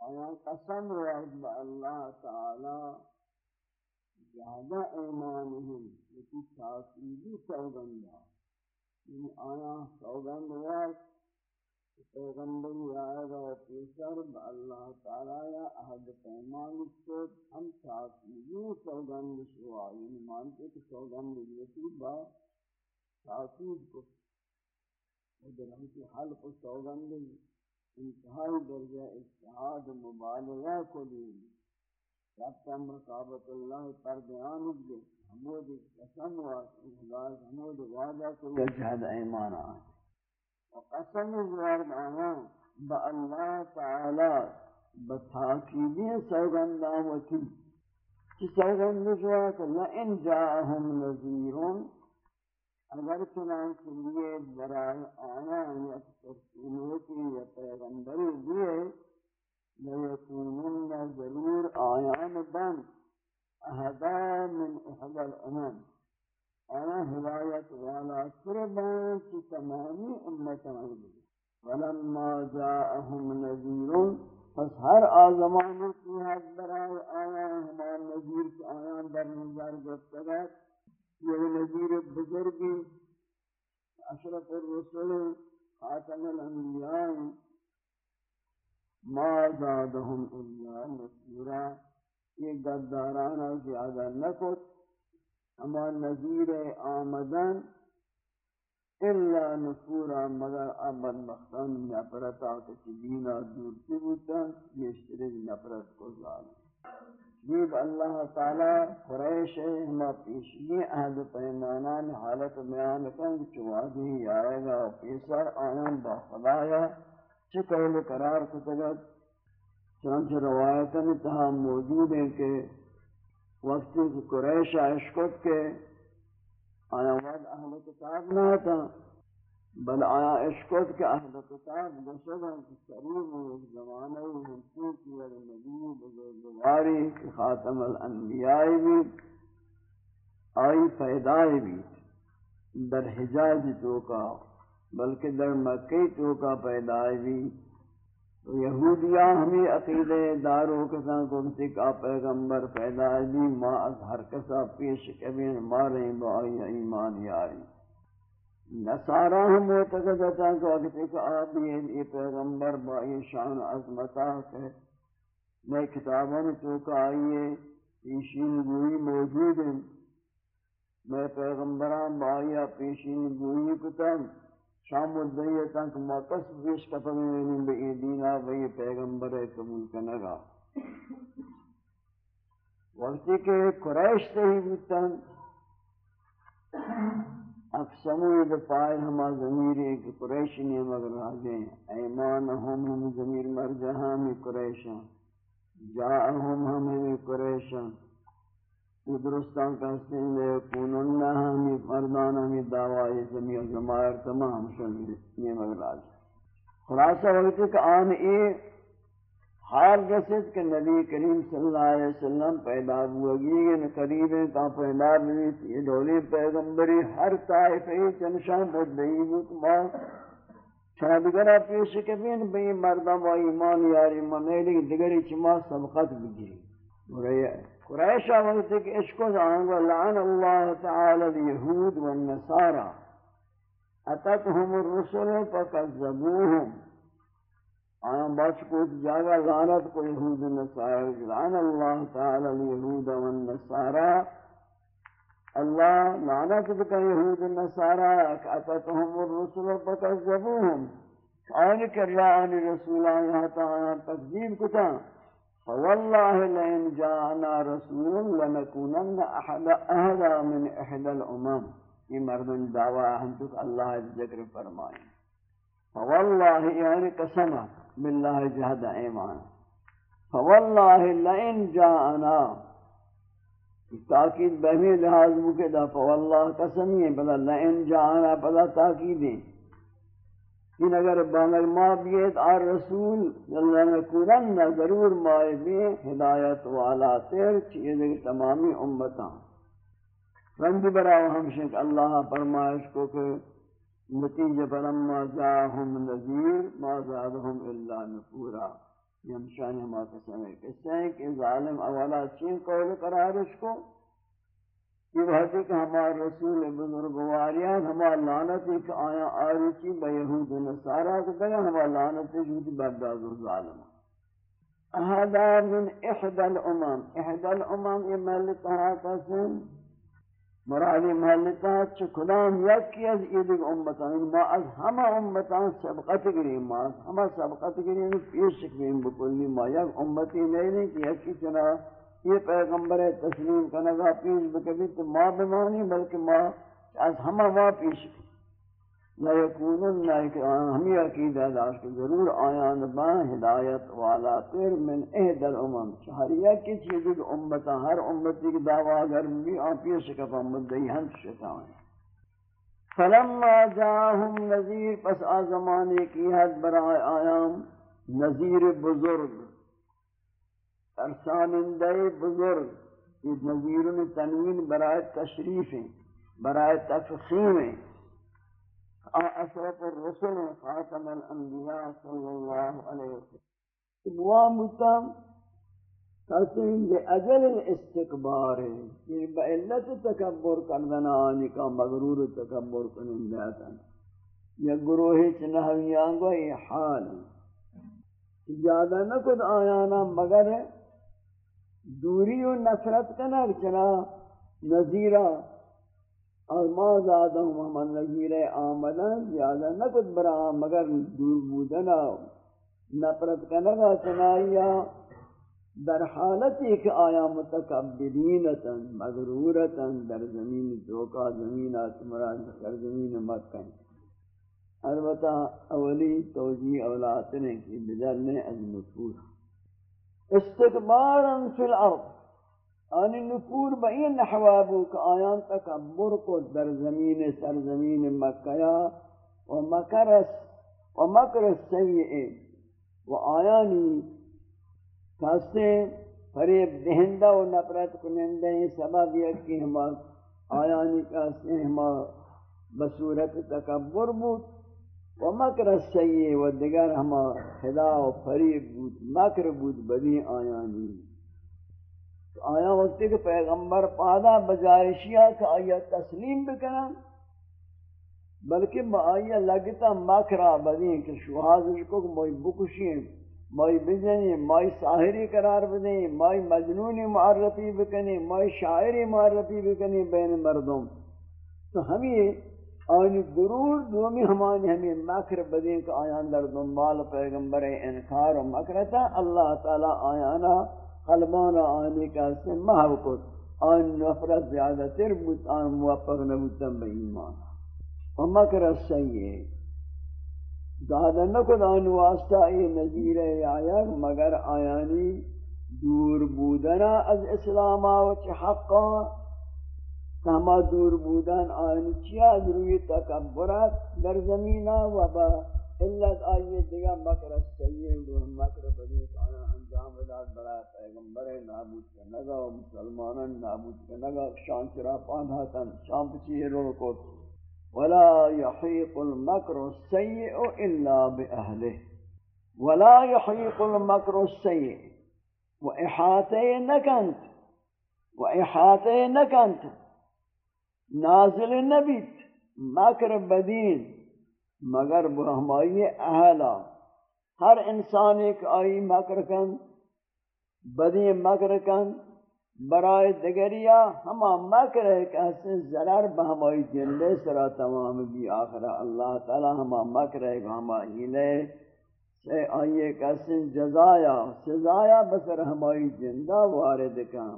آیا قسم رد الله تعالى جهد إيمانهم لكي تاكيدي سوگندا يعني آیا سوگند رد پیغمبری آئے گا پیسر با اللہ تعالی یا احد پیمان کو ہم ساتھ تاکیدی سوگند شوا یعنی مانتے کہ سوگند لیتی با تاکید کو۔ ادھر ہم کی حلق سوگند انتہائی درجہ اتحاد مبالغہ کو دیں ربطہ مقابط اللہ پر بیان دے حمود قسم واسم حمود وعدہ کو یجہد ایمان آئے۔ وقسم زوار آیا با اللہ تعالی بتاکیدی سوگند آوتی چی سوگند جوات لئن جاہم نظیرون اگر چنانچہ لیے برای آیا یا ترسیمیتی یا پیغمبری دیئے لیکونن ضرور آیان بند اہدا من احد الامم انا ہدایت والا قربان کی تمامی امتان ولما جاءهم نذیر، پس ہر آزمان کی حد برائے آیا ہمان نذیر کی آیا در نظر گفتگت یہ نذیر بزرگی اشرف الرسول خاتم الانبیاء، ما زادهم الا نفورا یہ گدارانا زیادہ نکت اما نظیر آمدن الا نفورا مگر آمد مختان نفرتا کچھ دینا دور کی بوتا یہ نفرت کو ظالم جیب اللہ تعالی قریش ہما پیشنی اہد پیمانان حالت بیان کن چوادی آئے گا پیسر آیان با خدایا چکل قرار کتگت چنانچہ روایتن تہا موجود ہیں کہ وقتی کہ قریش عشقت کے آیا واد اہل کتاب نہ تھا بل آیا عشقت کے اہل کتاب گسدا کہ قریب ایک زمانہ ہمتی کی اور نبی بزرگواری کہ خاتم الانبیاء بھی آئی پیدائی بھی در حجاز تو کا بلکہ در مکی تو کا پیدائی بھی یہودیاں ہمیں عقیدے دارو کساں کو کسی کا پیغمبر پیدا دی ما از ہر کسا پیش کبین ماریں با آئی ایمان یاری۔ نصارا ہم معتقدتا کہ اگر ایک آبی یہ پیغمبر با آئی شان عظمتا کہ میں کتابوں نے چوکا آئیے پیشین گوئی موجود ہیں۔ میں پیغمبران با آئی پیشین گوئی کتاب شام الدیہ تک موقس بیش کفن میں بے دینا بے پیغمبر قبول کنگا وقتی کہ قریش سے ہی بودتاں اقسمو دفائر ہما ضمیر ایک قریش نے مگر راجیں ایمان ہم ہم ضمیر مرجہ ہم قریشاں جاءہم ہم ہم قریشاں یہ درستان کہتے ہیں کونن ہمی مردان ہمی دعوائی زمین زمائر تمام شنی یہ مغلاج خلاصہ وقت کہ آن ای حال رسد کہ نبی کریم صلی اللہ علیہ وسلم پیدا ہوگی ان قریب کا پیدا بھی یہ دولی پیغمبری ہر طائفہ چنشان بہت بود بئی بود ما شادگرہ پیش کبین بئی مردم و ایمان یاری ممیلی دگری چما سبقت بگیری قریش وقت کہ عشق آنگو لعن اللہ تعالی اليہود والنصارى اتتهم الرسل فکذبوهم آیا بچ کو جاگا لعنت کو یہود والنصارى لعن اللہ تعالی اليہود والنصارى اللہ لعنت بکا یہود والنصارى اتتهم الرسل فکذبوهم آن کرلعان رسولان یہاں تعالی تقدیم کتا. فوالله لئن جاءنا رسول لنكونن أحد اهدى من احد الأمم. یہ مردن دعوی ہم تو اللہ ذکر فوالله یعنی قسم بالله جهد ایمان فوالله لئن جاءنا تاکید بہمی لحاظ مکہ فوالله قسمی ہے بلا لئن جاءنا بلا تاکید ہے ان اگر بانگ ما بیت آر رسول یعنی اللہ نکونن ضرور ما بھی ہدایت والا تیر چیز تمامی امتاں۔ رنگ براو ہم شک اللہ فرمائش کو کہ نتیجہ فرما جاہم نذیر، ما زادہم الا نفورا۔ یہ ہمشانی ہما قسم ہے کہ ظالم اولا چین قول قرارش کو یہ بات ہے کہ ہمارے رسول بزرگواریان ہمارا لعنت ایک آیا آری چی با یہود و نصارہ کو کہا ہمارا لعنت ہے جوتی برداز و ظالم۔ احدا من احد الامم۔ احد الامم یہ محلتها قسم مرادی محلتها چکلام یکی از ایدگ امتان یعنی ما از همه امتان سبقت گریم، ما از همه سبقت گریم، پیش شکریم بکلی، ما یک امتی نہیں کہ یکی چنہ یہ پیغمبر تسلیم کنگا پیش بکبی تو ما بمانی بلکہ ما از ہما ما پیش لا یکونن ہمی عقیدہ داشت ضرور آیان با ہدایت والا تیر من اہد الامم۔ چہریا کی چیز امتا ہر امتی کی دعویٰ اگر بھی آن پیش کفا مدعی ہم شتاویں فلما جاہم نظیر پس آزمانے کی حد برائے آیام نظیر بزرگ۔ ارسانندہ بزرگ، یہ نظیرن تنوین برای تشریف ہیں، برائے تفخیم ہیں۔ اشرف الرسل خاتم الانبیاء صلی اللہ علیہ وسلم۔ وہ موامتم تسلیم بے اجل الاستقبار ہے یہ بعلت تکبر کردنا آنی کا مغرور تکبر کنن دیتا یا گروہ چنہویاں گو، یہ حال ہے۔ زیادہ نہ کد آیانا مگر ہے۔ دوری و نفرت کنک چنا نظیرہ اور ما زادہ محمد نظیر آمدن، زیادہ نہ کد برا، مگر دور بودنا نفرت کنگا چنائیا در حالت ایک آیا متکبرینتا مغرورتا در زمین دوکا، زمین آتمران در زمین مکہ البتہ اولی توجیح اولاد نے کی، بجلنے از نفور. استکبارا فی الارض. آن نفور بئی نحوابو کہ آیان تکبر کو در زمین، سرزمین مکہ و مکرس و مکرس سیئے و آیانی کاستے فریب دہندہ و نفرت کنندہ سبب یہ کہ ہم آیانی کاستے ہم بصورت تکبر بود. و مکر السیئے و دیگر ہم خدا و فریب بود، مکر بود بدی آیانی. آیا وقتی کہ پیغمبر پادا بجائشیہ کہ آیا تسلیم بکنن بلکہ با آیا لگتا مکرہ بدی کہ شوہازش کو موئی بکشیں مائی بزنی مائی ساہری قرار بدیں مائی مجنونی معرفی بکنی، مائی شاعری معرفی بکنی بین مردم. تو ہمیں آنی گرور دومی ہمانی ہمیں مکر بدیں کہ آیان در دنبال پیغمبر انکار و مکرتا اللہ تعالی آیانا قلبانا آنی کا سے محو کت۔ آن نفرت زیادہ تر بود، آن موفق نبوتن بے ایمان۔ و مکر السیئے دادا نکد آن واسطہ یہ نظیر آیا مگر آیانی دور بودنا از اسلام آوچ حقا۔ کما دور بودن آیانی چیا ضروری تکبرات در زمینہ و با علت آئیے دیگا مکر سید و مکر بدیت آیا انجام داد برای پیغمبر نابود کنگا و مسلمانان نابود کنگا شان چرا پاندھا شان پچی رو کو ولا يحيق المكر السيء إلا بأهله. ولا يحيق المكر السيء وإحاطه نكنت وإحاطه نكنت نازل نبیت، مکر بدین، مگر بہمائی اہلا۔ ہر انسان ایک آئی مکر کن، بدی مکر کن، برائے دگریا ہما مکر ہے کہ حسن ضرر بہمائی جنلے سرا تمام بھی آخرہ اللہ تعالی ہما مکر ہے کہ ہما ہیلے سے آئیے کہ حسن جزایا، سزایا بسر ہمائی جندہ وارد کن۔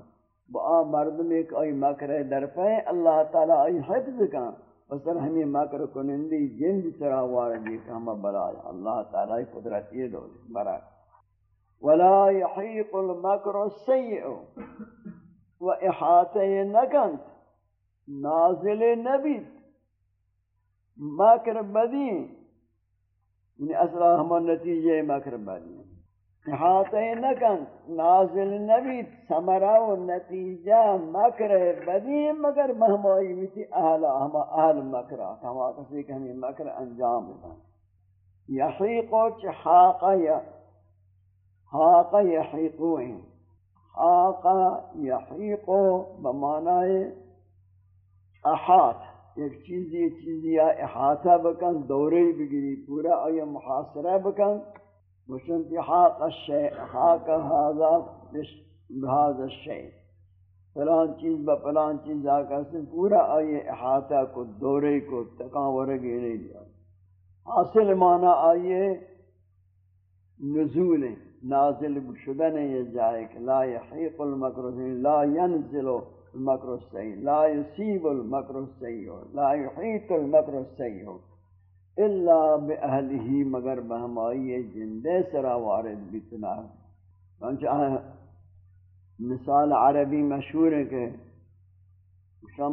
با مردم ایک آئی مکر ہے اللہ تعالی آئی حفظ کن بسر ہمیں مکر کنندی جند سرا وارد کہ ہما برایا اللہ تعالی قدرت یہ دو برایا ولا يحيق المكر السيء وإحاطه نكنت نازل نبی مکر بدی۔ یعنی اصلا ہمان نتیجہ مکر بدی۔ احاطہ نکن. نازل نبی سمرہ و نتیجہ مکر بدی مگر مہمائی میتی اہلا ہما اہل مکرہ ہما کسی کہ ہمیں مکر انجام دا یحیقو چحاقہ یا حاق یحیقوئیں حاق یحیقو بمعنی احاط. ایک چیزی چیزی یا احاطہ بکن دوری بگری پورا آیا محاصرہ بکن. وشنتی حاق الشیء حاق هذا بهذا الشیء فلان چیز با فلان چیز آکا سے پورا آئیے احاطہ کو دورے کو تکان ورگی نہیں دیا حاصل معنی آئیے نزول نازل شدن یہ جائے کہ لا يحيق المکر لا ينزل المکر السیء لا يصيب المکر السیء لا يحيط المکر السیء الا باهله مگر بہمائی جندے سرا وارد بتنا چنانچہ مثال عربی مشہور ہے کہ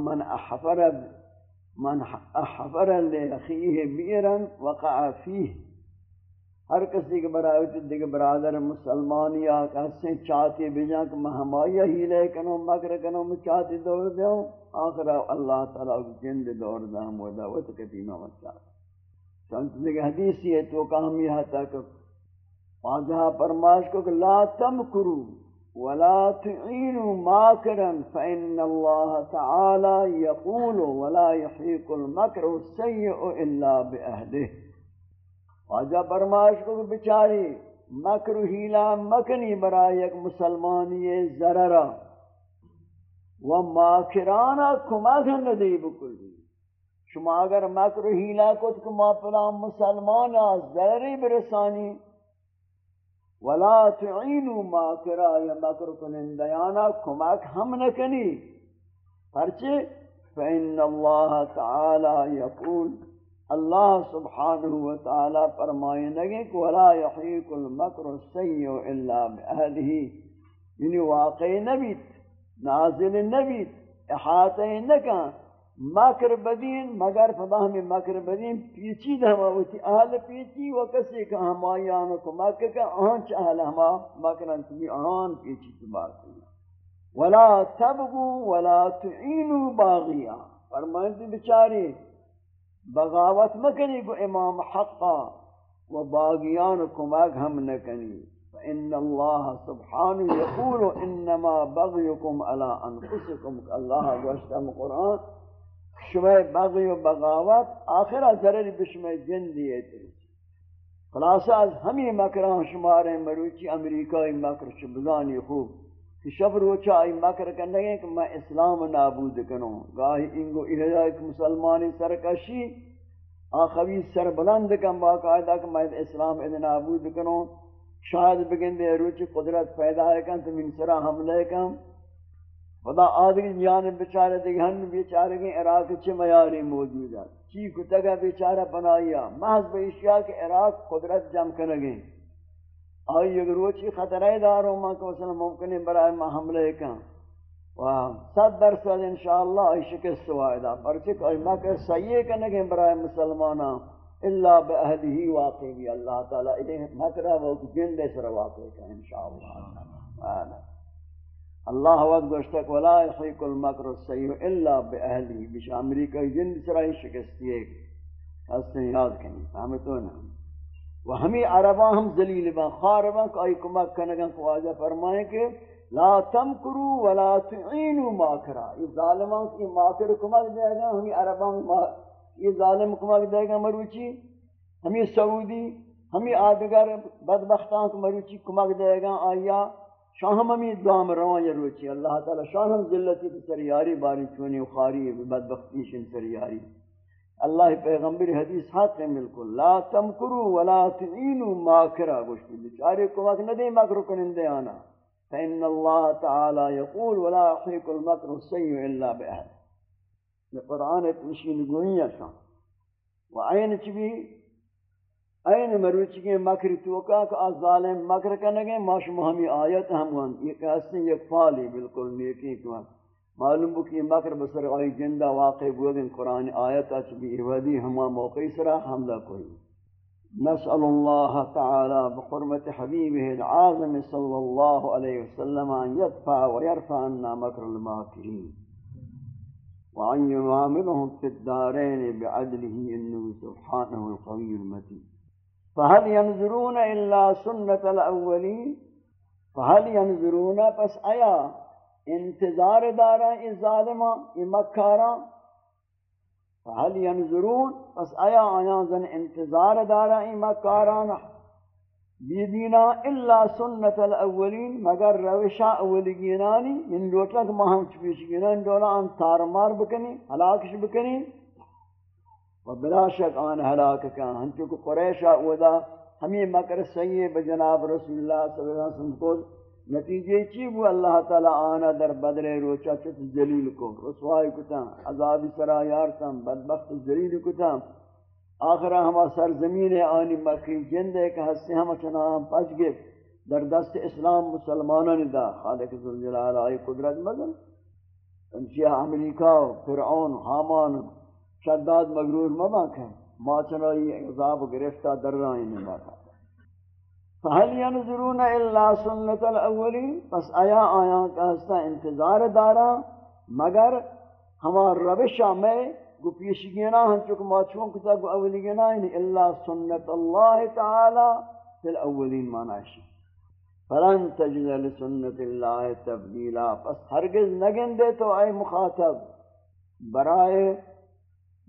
من احفر من احفر لاخيه بئرا وقع فيه ہر کسی کے برائے ہوتی دیکھ برادر مسلمانی آکا سے چاہتی بجا کہ مہمائی ہی لے کنو، مکر کنو میں چاہتی دور دیوں آخر اللہ تعالیٰ جند دور دام و دعوت کتی میں چاہتا چونکہ دیکھ حدیثی ہے، تو کام یہ تھا کہ واجہ پرماش کو کہ لا تمکرو ولا تعینوا ماکرا فإن اللہ تعالی یقول ولا يحیق المکر السیئ الا بأہدہ واجہ برماش کو کہ بچاری مکر ہیلا مکنی برای ایک مسلمانی ضررہ و ماکرانا کمک ندی بکلی شما اگر مکر ہیلا کت کما پلا مسلمانا ضرری برسانی. ولا تعینوا ماکرا یا مکر کنندیانا کمک ہم نکنی. پرچے؟ فإن اللہ تعالی یقول. اللہ سبحانہ وتعالی فرمائے لگے کہ ولا يحيق المكر السيء الا باهله یعنی واقع نبی نازل نبی احاطہ نکا مکر بدین، مگر فضاہم مکر بدین، پیچی دہما ہوتی اہل پیچی و کسی کا ہمایان کو مکر کا آنچ اہل ہما مکرن تھی آن پیچی کی بات ولا تبغوا ولا تعینوا باغیا. فرمائے تھی بچاری، بغاوت مکنی کو امام حقا و باغیان کمک ہم نکنی. فإن اللہ سبحانہ یقول، انما بغیکم علی انفسکم اللہ گوشتم قرآن. شمع بغی و بغاوت آخرہ ضرر بشمع جن دیئے تری خلاصہ از ہمیں مکران شمارے مروچی امریکای مکر شبزانی خوب. کہ شب روچا آئی مکر کرنے گئے کہ میں اسلام نابود کروں گاہی انگو اہدا ایک مسلمانی سرکشی آخوی سر بلند کم باقاعدہ کہ میں اسلام ادھا نابود کروں شاید بگن دے روچی قدرت پیدا ہے کن تو من سرا حملے کم خدا آدھگی جانب بچارے دیکھ ہم بیچارے گئے، عراق چھ میاری موجود ہے چی کتگا بیچارہ بنایا؟ محض بے اشیاء کہ عراق قدرت جم کنگیں آئی اگر روچی خطرہ دارو ماں کو اسے ممکن ہے برای ما حملے کن و صد درصد انشاءاللہ آئی شکست وائدہ پرچک آئی ماں کہ سیئے کنگیں برای مسلمانا اللہ بے اہلی واقعی، اللہ تعالیٰ انہیں مکرہ وہ جن دے سر واقعی کا انشاءاللہ۔ اللہ وقت گوشتک ولا يحيق المکر السیئ الا بے اہلی بش امریکہ جن سر شکستی ہے اس نے یاد کنی فہمتو نا و ہمیں عرباں ہم ذلیل با خارباں کہ آئی کمک کنگاں کو آجا فرمائیں کہ لا تمکرو ولا تعینو ماکرا۔ یہ ظالمان کی ماکر کو کمک دے گا، ہمیں عرباں یہ ظالم کو کمک دے گا مروچی۔ ہمیں سعودی، ہمیں آدگر بدبختان کو مروچی کمک دے گا، آیا شاہم ہمیں دوام روان یا روچی اللہ تعالی شاہم ذلتی سریاری باری چونی و خاری بدبختیشن سریاری۔ اللہ پیغمبر حدیث حق ہے بالکل۔ لا تمکرو ولا تعینوا ماکرا گوشتی بیچارے کو وقت نہ دے مکر کنندے آنا۔ فإن اللہ تعالی یقول ولا يحيق المکر السیء الا بأهل یہ قرآن تنشین گوئیاں شان و عین چبی این مروچی کے مکر توکا کہ آز ظالم مکر کنگے ماشم ہمی آیت ہم وان یہ کہستے ہیں یک فالی بالکل نیکی کمان معلوم بو کہ مکر بسر آئی جندہ واقع بودن. قرآن آیت اچ بھی ایوادی ہما موقع سرا حملہ کوئی نسأل الله تعالى بحرمة حبيبه العظم صلى الله عليه وسلم أن يدفع ويرفع عنا مكر الماكرين وأن يعاملهم في الدارين بعدله إنه سبحانه القوي المتين فهل ينظرون إلا سنت الأولين؟ فهل ينظرون؟ پس آیا انتظار دارا این ظالمان این مکاران فهل ينظرون؟ پس آیا آیان زن انتظار دارا این مکاران بیدینا الا سنت الاولین مگر روش اولگینانی من روٹک مهم چپیشگینان دولا آن تارمار بکنی حلاکش بکنی و بلا شک آن حلاک کان ہنچو کو قریشا اودا ہمیں مکر سیئے بجناب رسول اللہ صلی اللہ علیہ وسلم کو۔ نتیجے چی وہ اللہ تعالی آنا در بدر روچا چت ذلیل کو۔ رسوائی کتا، عذاب سرا یارتم بدبخت ذلیل کتا۔ آخر ہما سرزمین آنی مکی جند ایک ہستے ہم چنا پس گئے۔ در دست اسلام مسلمانوں نے دا۔ خالق ذوالجلال آئی قدرت مدن۔ انشیاء امریکہ فرعون، حامان شداد مغرور مباک ہے ما چنا یہ عذاب گرفتہ در رائن مباک فهل ينظرون الا سنت الاولین؟ پس آیا آیا کا ہستا انتظار دارا مگر ہمار روشہ میں گو پیشگینا ہم چکو ما چون کتا گو اولیگینا یعنی اللہ سنت اللہ تعالی فی الاولین معنی فلن تجد لسنت اللہ تبدیلا. پس ہرگز نگن دے تو اے مخاطب. برائے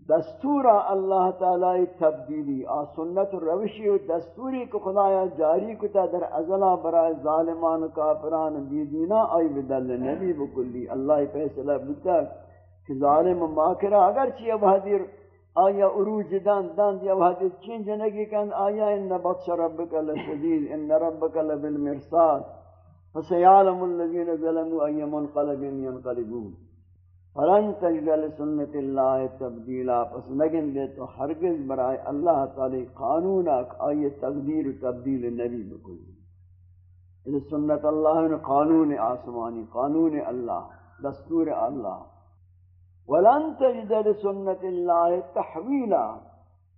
دستور اللہ تعالی تبدیلی، آ سنت روشی و دستوری کو خدایا جاری کتا در ازلا برائے ظالمان کافران دیدینا آئی بدل نبی بکلی۔ اللہ فیصلہ بتا کہ ظالم ماکرہ اگر چی اب حدیر آیا عروج دان دان دی اب حدیر چین جنگی کن، آیا ان بطش ربک لشدید، ان ربک لبالمرصاد۔ فسیعلم الذین ظلموا ای منقلب ینقلبون۔ فلن تجد سنت اللہ تبدیلا پس نگن دے تو ہرگز برائے اللہ تعالی قانون آئی تقدیر تبدیل نبی بکل سنت اللہ قانون آسمانی، قانون اللہ، دستور اللہ۔ ولن تجد لسنت اللہ تحویلا۔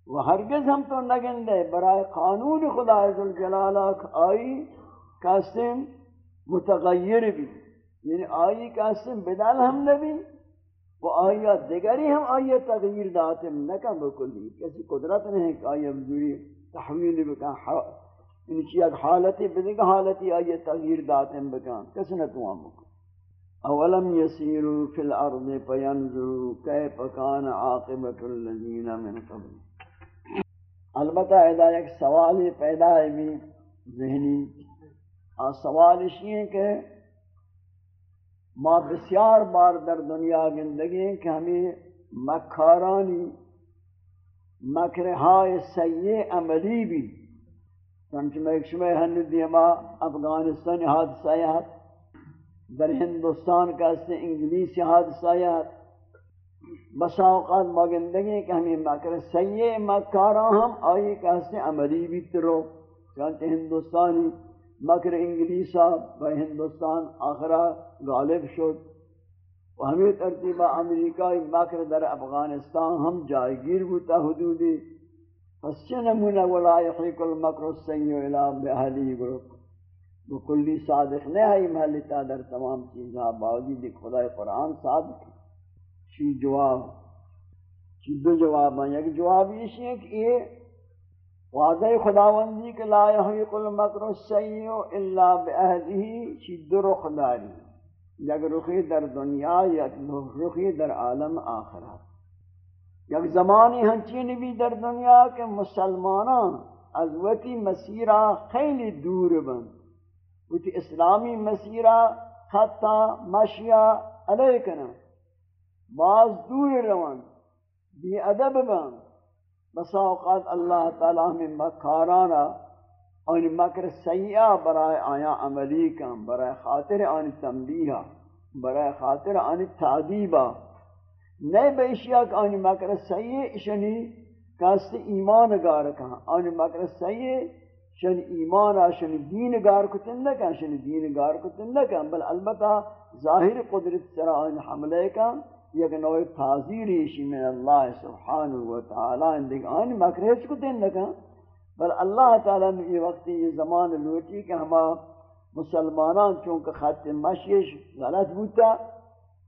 و ہرگز ہم تو نگن دے، برائے قانون خدا عزل آئی قاسم متغیر بھی۔ یعنی آئی قاسم بدل ہم نبی۔ و آیا دیگری ہم آیا تغییر داتم نکا بکلی کسی قدرت نہیں کہ آیا بزوری تحویل بکن یعنی چی ایک حالتی بدنگ حالتی آیا تغییر داتم بکن کسی نتوان بکن اولم يسيروا في الارض فينظروا كيف كان عاقبه الذين من قبل البتہ ادا ایک سوال پیدا ہے بھی ذہنی اور سوال یہ ہے کہ ما بسیار بار در دنیا زندگی کہ ہمیں مکارانی مکرہائے سیئے عملی بھی۔ سمجھ میں ایک شمع ہن دیما افغانستان حادثہ در ہندوستان کا سے انگلیسی حادثات بسا اوقات مگندگی کہ ہمیں مکر سیئے مکارا ہم، آئی کہ سے عملی بھی ترو۔ چانچہ ہندوستانی مکر انگلیسا و ہندوستان آخرہ غالب شد و ہمیں ترتیبہ امریکای مکر در افغانستان ہم جائگیر بوتا حدودی پس چه نمونه ولا يحيق المكر السيء الى باهله گروپ؟ بکلی صادق نہیں ہے محلتا در تمام چیزاں باوجود خدا قرآن صادق. چی جواب؟ چی دو جواب ہیں یک جواب یہ ہے کہ یہ وعدہ خداوندی کہ لا یحیق المکر السیئ الا باهله چی دو رخ داری یک رخی در دنیا، یک رخی در عالم آخرت یک زمانی ہنچین بھی در دنیا کہ مسلمانان از وتی مسیرہ خیلی دور بند۔ وتی اسلامی مسیرہ خطا مشیا علیہ کنا بعض دور روان، بی ادب بان بسا اوقات اللہ تعالی میں مکارانا ان مکر سیئہ برای آیا عملی کن برای خاطر آن تنبیہ برای خاطر آن تعدیبہ نئے بیشیا کہ آن مکر سیئہ اشنی کاست ایمان گار کن آن مکر سیئہ شن ایمان شن دین گار کو تندہ کن شن دین گار کو تندہ کن بل البتہ ظاہر قدرت سرا ان حملے کن یک نوع تعذیری شی من اللہ سبحانہ وتعالی اندگ آن کو تندہ کن بل اللہ تعالی نے یہ وقت یہ زمان لوٹی کہ ہما مسلمانان چونکہ خط مشیش غلط بوتا،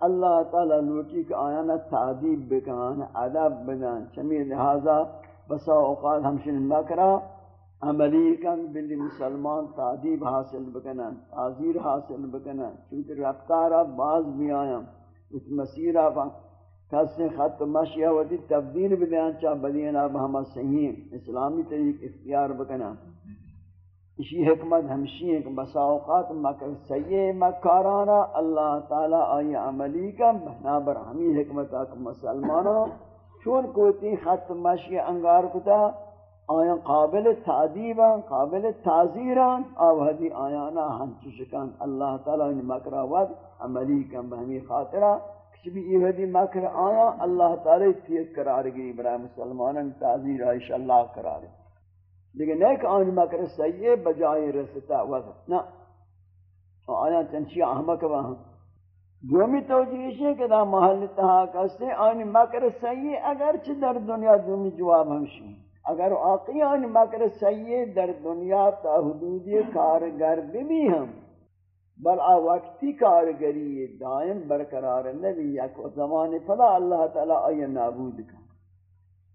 اللہ تعالی لوٹی کہ آیانا تعدیب بکن عذاب بدن چمی لہذا بسا اوقات ہمشن مکرہ عملی کن بلی مسلمان تعدیب حاصل بکنن، تعذیر حاصل بکنن، چونکہ رفتارہ باز بھی آیاں اس مسیرہ پا کس خط مشیہ ودی تبدیل بدیان چاہ بدین اب ہما صحیح اسلامی طریق اختیار بکنن اسی حکمت ہمشی ہے کہ بسا اوقات مکر سیئے مکارانا اللہ تعالی آئی عملی کا بنابر ہمی حکمت آکھ مسلمانوں۔ چون کوئی خط مشی انگار کتا، آیا قابل تعدیبا قابل تعذیرا آوہدی آیانا ہم چشکان۔ اللہ تعالی ان مکرہ ود عملی کن بہمی خاطرہ، کچھ بھی ایوہدی مکر آیا، اللہ تعالی تیت قرار گئی برای مسلمانان تعذیر آئیش اللہ قرار لیکن ایک آن مکر سیئے بجائے رسطہ ود نا۔ آیا چنچی احمق وہاں۔ دومی توجیہ ہے کہ دا محل تحاک سے آن مکر سیئے اگرچہ در دنیا دومی جواب ہمشی اگر آقیان مکر سید در دنیا تا حدودی کارگر بھی ہم۔ بل وقتی کارگری دائم برقرار نبی یک زمان فلا اللہ تعالی آئی نابود کا۔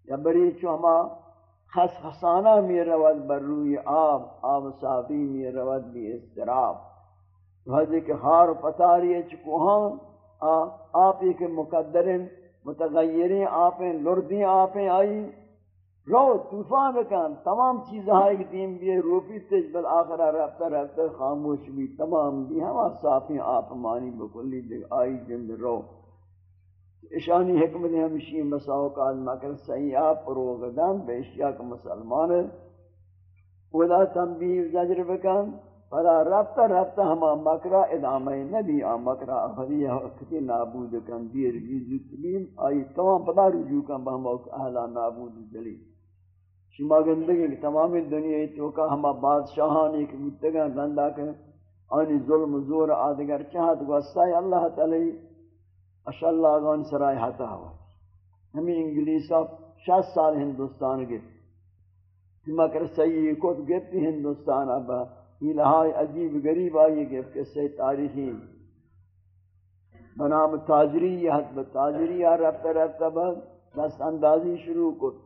یا بری چو ہما خس خسانہ می رود، بر روی آب آب صافی می رود بی استراب وحضی کہ خار پتاری چکوہاں آپ ایک مقدرین، متغیرین آپیں لردین آپیں آئی۔ رو طوفان بکن، تمام چیز ہائی دین بھی روپی تج، بل آخرہ رفتہ رفتہ خاموش بھی تمام بھی ہم صافی آپ مانی بکلی دیکھ آئی جند رو. اشانی حکمت ہمشی مساو کا مکر سیاہ پروغدان بے اشیاء کا مسلمان. ودا تنبیہ زجر بکن فلا رفتہ رفتہ ہما مکرہ ادامہ نبی، آ مکرہ افضیہ وقتی نابود کن، دیر جیزت بین آئی تمام پدا رجوع کن بہم وقت اہلا نابود جلی شما گندگی کہ تمام دنیا تو کا ہما بادشاہان ایک متگا گندا کہ آنی ظلم زور آدگر چاہت وسائی اللہ تعالی۔ اشاء اللہ گان سرائے ہتا ہوا ہمیں انگلیسا شاست سال ہندوستان گئے۔ شما کر سیئی کت گفتی ہندوستان ابا یہ لہائی عجیب غریب آئی گفت کہ سی تاریخی۔ بنام تاجری یہ حد تاجری یا رفتہ رفتہ بس اندازی شروع کت۔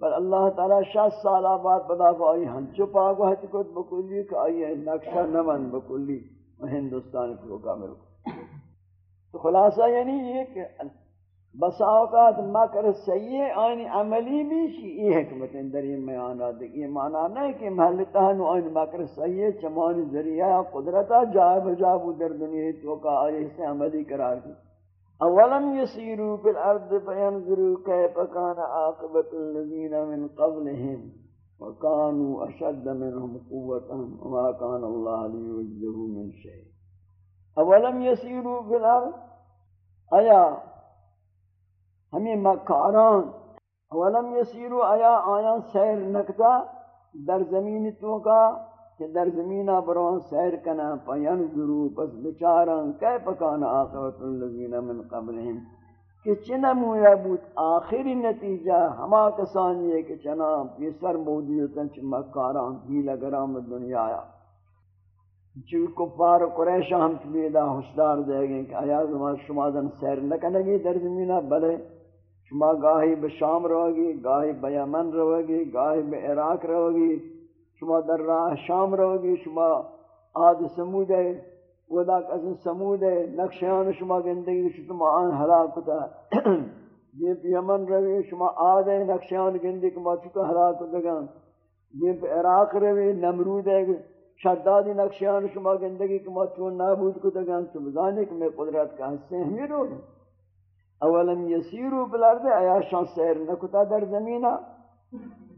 پر اللہ تعالی شاست سال بعد بدا کو آئی ہم چپا کو ہت کو بکلی کہ آئی نقشہ نمن بکلی ہندوستان کو کامل تو خلاصہ یعنی یہ کہ بسا اوقات مکر سیئے آئین عملی بھی شی یہ حکمت اندر میں آنا دیکھ، یہ معنی نہیں کہ محلتہ نو آئین مکر سیئے چمانی ذریعہ قدرتہ جائے بجا در دنیا تو کا آئے سے عملی قرار کی اولم يسيروا في الارض فينظروا كيف كان عاقبه الذين من قبلهم وكانوا اشد منهم قوه وما كان الله ليعجزه من شيء. اولم يسيروا في الارض ایا ہمیں مکاران اولم يسيروا ایا آیا سیر نکتا در زمین تو کا کہ در زمینہ برون سیر کنا پینظرو پس بچاران کیف کان آخرت اللذین من قبلهم کہ چنہ مویا بود؟ آخری نتیجہ ہما کسانی ہے کہ چنا پیسر موجودتاں چھ مکاران ہی لگرام دنیا آیا۔ چوی کفار قریشہ ہم چلیدہ حسدار دے گئے کہ آیا زمان شما دن سیر نکنگی در زمینہ بلے۔ شما گاہی بشام روگی، گاہی بیمن روگی، گاہی بے عراق روگی۔ شما در راہ شام رہوگی شما آد سمود ہے ودا قسم سمود ہے، نقشیان شما گندگی شما آن حلاک ہوتا جن جی یمن روی شما آد ہے، نقشیان گندگی کما چکا حلاک گا جن جی پہ عراق روی نمرود ہے، شدادی نقشیان شما گندگی کما چون نابود کو گا تو بزانے کہ میں قدرت کا حصے ہمیں رو اولم یسیرو بلارد آیا شان سیر نکتا در زمینہ۔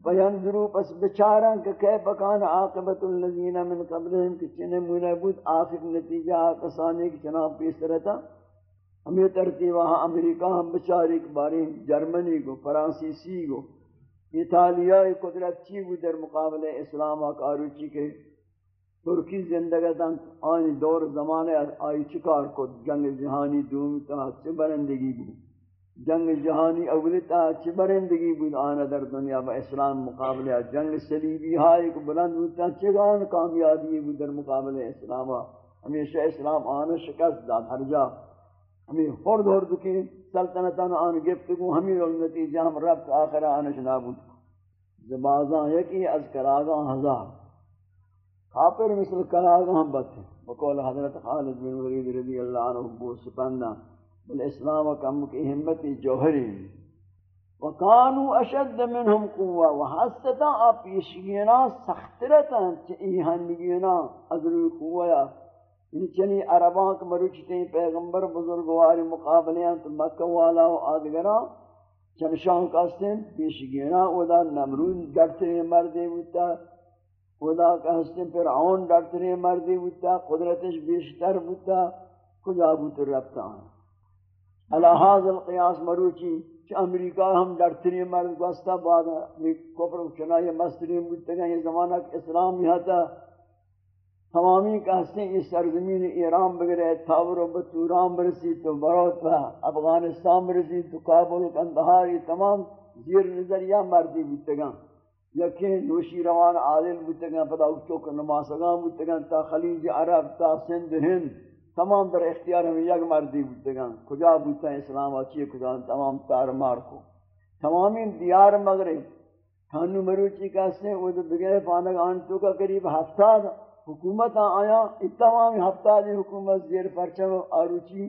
فینظروا پس بچاران کہ کیف کان عاقبت الذین من قبلهم کہ چنے منبوت آخر نتیجہ کسانے کی جناب پیش رہتا ہمیں ترتیب وہاں امریکہ ہم بچاری کے بارے جرمنی کو فرانسیسی کو ایتالیا قدرت چی وہ در مقابلے اسلام کاروچی کے ترکی زندگتاں آنی دور زمانے آئی چکار کو جنگ جہانی دوم تا سے برندگی بھی جنگ جہانی اولتا چی برندگی بود آنا در دنیا با اسلام مقابلہ جنگ سلیبی ہائی کو بلند ہوتا چگان کامیابی بود در مقابلہ اسلام ہمیشہ اسلام آنا شکست داد ہر جا۔ ہمیں خورد ہورد کی سلطنتان آن گفتگو ہمیں رول نتیجہ ہم رب آخر آنا شنابود زبازان یکی از کراغاں ہزار۔ خاپر مثل کراغاں بت بقول حضرت خالد بن ولید رضی اللہ عنہ بو سپندہ بالاسلام کم کی ہمت جوہری۔ وکانو اشد منهم قوه وحستا اپیشگینا سخترتا ایہانگینا ادر قوه یعنی چنی عربان کے مروچتے پیغمبر بزرگواری مقابلیاں تو مکہ والا و آدگران چنشان کہستیں پیشگینا اودا نمرود ڈرترے مردے ہوتا اودا کہستیں فرعون ڈرترے مردے ہوتا قدرتش بیشتر ہوتا کجا بوتر ربتا ہے الہاز القیاس مروچی کہ امریکہ ہم ڈرتری مرد گوستا بعد کفر چنائی مستری مجتگا یہ زمانہ کہ اسلام یہاں تھا تمامی کہستے ہیں یہ سرزمین ایران بگرے تھاور و بطوران برسی تو بروت با افغانستان برسی تو کابل کندہار، یہ تمام زیر نظریہ مردی بیتگا یکی نوشی روان عادل بودتگن پدا اکتوک نماسگان بودتگن تا خلیج عرب، تا سندھ، ہند تمام در اختیار ہمیں یک مردی بودتگن کجا بودتا اسلام آچی، کجا تمام تار مار کو. تمامی دیار مغرب کھانو مروچی کہتے ہیں وہ بغیر پانک آنٹو کا قریب ہفتاد حکومت آیا تمام ہفتاد حکومت زیر پرچم آروچی،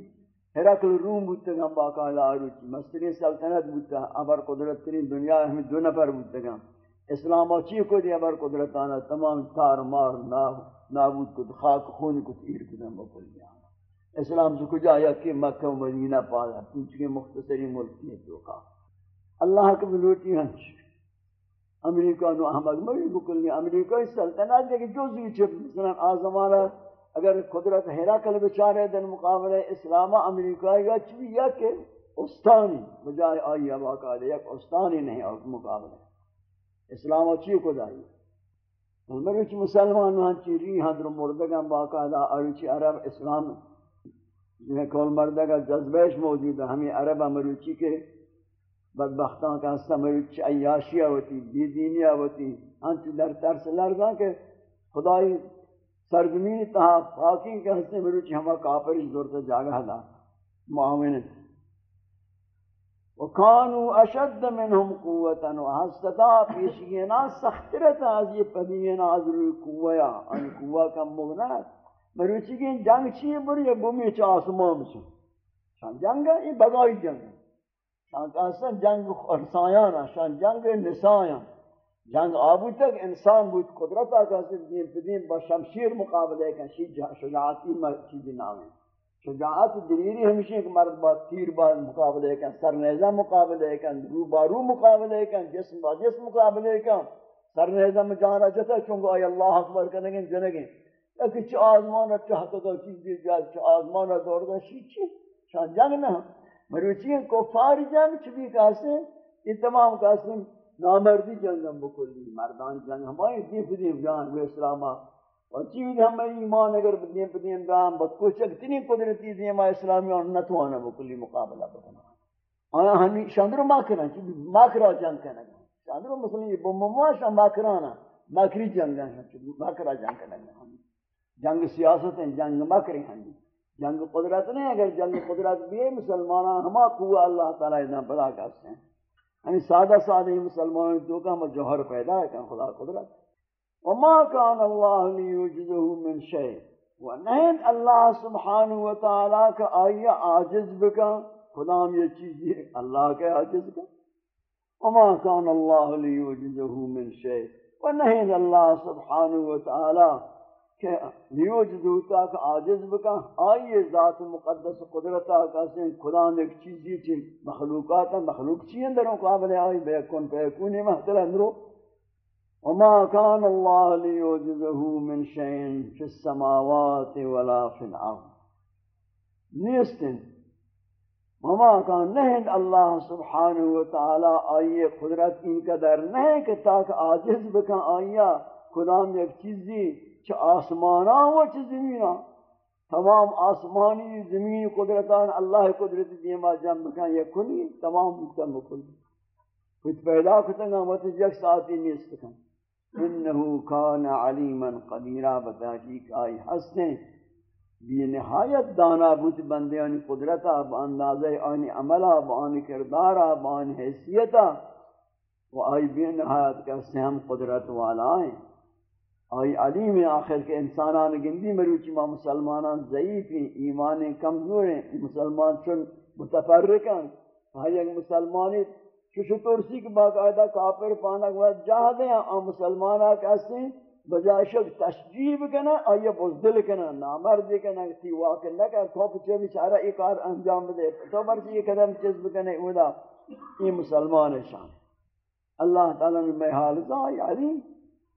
ہرکل روم بودتگن باقاعدہ آروچی مستری سلطنت بودتا، ابر قدرت ترین دنیا ہمیں دو نفر بودتگن اسلام چی کو دی، ابر قدرتانا تمام تار مار نابود کو خاک، خون کو تیر کو دم بکل دیا اسلام سے کجا یا کہ مکہ و مدینہ پالا چونکہ مختصری ملک نے تو کہا۔ اللہ کے بلوٹی ہنچ۔ امریکہ نو احمد مری بکل نہیں امریکہ سلطنت دے کہ جو زی چپ مثلا آزمانا۔ اگر قدرت ہیراکل بچارے دن مقابلہ اسلام امریکہ یا چوی یا کہ استانی، بجائے آئی ابا کا دے یک استانی نہیں، اور مقابلہ۔ اسلام اچھی کو دائی؟ مروچ مسلمان ہاں چیری ہاں در مردگان باقاعدہ اروچی عرب اسلام میں کول مردگا جذبیش موجود ہے؟ ہمیں عرب مروچی کے بدبختان کا حصہ مروچی عیاشی ہوتی، بی دینی ہوتی ہنچ در ترس لرزاں کہ خدای سرزمین تہا پاکی کے حصے مروچی ہما کافرش دور سے جاگہ دا معاونت وكانوا اشد منهم قوه وحسدا پیشینا سخترت از یہ پدینا از روی قویا ان قوا کا مغنا مروچی کی جنگ چی بری بومی چ آسمان چ شان جنگ ہے یہ بغائی جنگ ہے شان اصلا جنگ خرسایان ہے شان جنگ نسایان جنگ آبو تک انسان بود قدرت آگاہ سے دین پدین با شمشیر مقابلے کن شجاعتی چیزی نامی شجاعت دلیری ہمیشہ ایک مرد با تیر با مقابلے کن سر نیزہ مقابلے کن رو با بارو مقابلے کن جسم با جسم مقابلے کن سر نیزہ میں جانا جتا چونکہ آئی اللہ اکبر کنگیں جنگیں ایک چھ آزمان اچھا حقا تو چیز دی جائے چھ آزمان دور دا شی چی؟ شان جنگ نہ مروچی ہیں کفار جنگ چبی کاسے یہ تمام کاسے نامردی جنگ ہم بکلی. مردان جنگ ہمائی دیف دیف جان وہ اسلامہ اور چیز ہم ایمان اگر بدین بدین دام بکوش اتنی قدرتی دی ما اسلامی اور نتوانا بکلی مقابلہ بکنا آیا ہمی شاندرو ماکران؟ چیز ماکرا جنگ کرنا شاندرو مسلمی بمماشا ماکرانا ماکری جنگ ہے ماکرا جنگ کرنا جنگ سیاست ہیں، جنگ مکری ہیں جی۔ جنگ قدرت نہیں، اگر جنگ قدرت بھی ہے مسلمانہ ہما قوہ اللہ تعالیٰ اتنا بڑا کرتے ہیں۔ ہمیں سادہ سادہ مسلمان جو کہ ہم جوہر پیدا ہے کہ خدا قدرت۔ وما كان الله ليوجده من شيء ونهن الله سبحانه وتعالى کا آیا عاجز بکا۔ خدام یہ چیز یہ اللہ کے عاجز کا۔ وما كان الله ليوجده من شيء ونهن الله سبحانه وتعالى کہ لیوجدو تاک عاجز بکا آئیے ذات مقدس قدرتا کا کسی خدا نے ایک چیزی تھی مخلوقاتا مخلوق چی اندر مقابلے آئی، بے کن پہ کونی محتل اندرو وما كان الله ليعجزه من شيء في السماوات ولا في الارض۔ نیستن۔ وما كان نہیں اللہ سبحانہ وتعالی آئیے قدرت ان قدر نہیں کہ تاک عاجز بکن آئیا خدا میں ایک چیزی چھ آسمانا و چھ زمینا تمام آسمانی زمین قدرتان اللہ قدرت دیما جمع بکن یہ کنی تمام مکتم بکن کچھ پیدا کتنگا مطلب یک ساتھی نیست کن انہو کان علیما قدیرہ بتحقیق آئی حسن. بی نہایت دانا بوت بندے آنی قدرتا باندازہ آنی عملہ بانی کردارا، با بانی حیثیتا. و آئی بی نہایت کہتے ہم قدرت والا ہیں آئی علیم آخر کے انسانان گندی مروچی ما مسلمانان ضعیف ہیں، ایمان کمزور ہیں، مسلمان چون متفرقاں ہائی ایک مسلمانی کہ ترسی کے باقاعدہ کافر پانا ہوا جہاں دیں اور مسلمانہ کہتے ہیں بجائے شک تشجیب کنا آئیے بزدل کنا نامرد کنا، تی واقع نہ کہ تو پچھے بیچارہ ایک کار انجام دے تو مرضی یہ قدم چیز بکنے اولا یہ مسلمان شان۔ اللہ تعالیٰ نے میں حال ظاہی علی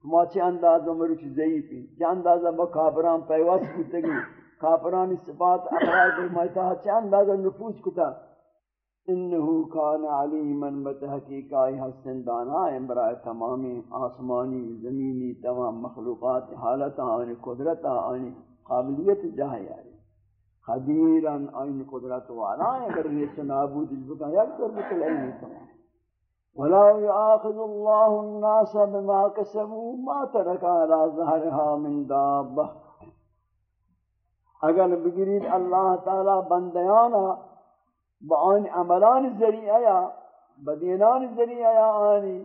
ما چه انداز عمر چی ضعیفی؟ چه انداز با کافران پیواز کتگی کافرانی صفات اخراج برمائتا چه انداز نفوس کتا؟ انہو کان علیما بتحقیق آئی حسن دانا امبرائے تمامی آسمانی، زمینی، تمام مخلوقات، حالت آنی قدرت آنی قابلیت جاہی آئی خدیران آئین قدرت والا ہے اگر یہ سنابود اس بکا یک در بکل علمی تمام. ولو يؤاخذ الله الناس بما كسبوا ما ترك على ظهرها من دابة۔ اگر بگرید اللہ تعالی بندیانا بآن عملان ذریعہ بدینان ذریعہ آنی،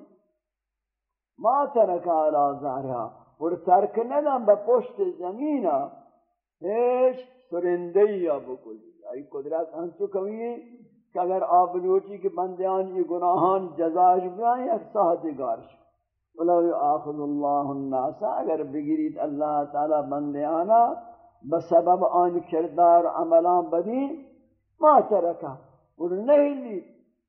ما ترک على ظهرها۔ اور ترک ندن بپشت زمینہ هیچ سرندی یا بکلی۔ ای قدرت ہنچو کمی کہ اگر آپ لوٹی کے بندیان یہ گناہان جزاش بیائیں ایک ساہتی گارش ولو آخذ اللہ الناس۔ اگر بگرید اللہ تعالی بندیانا بسبب آن کردار عملان بدی، ما ترکا۔ اور نہیں لی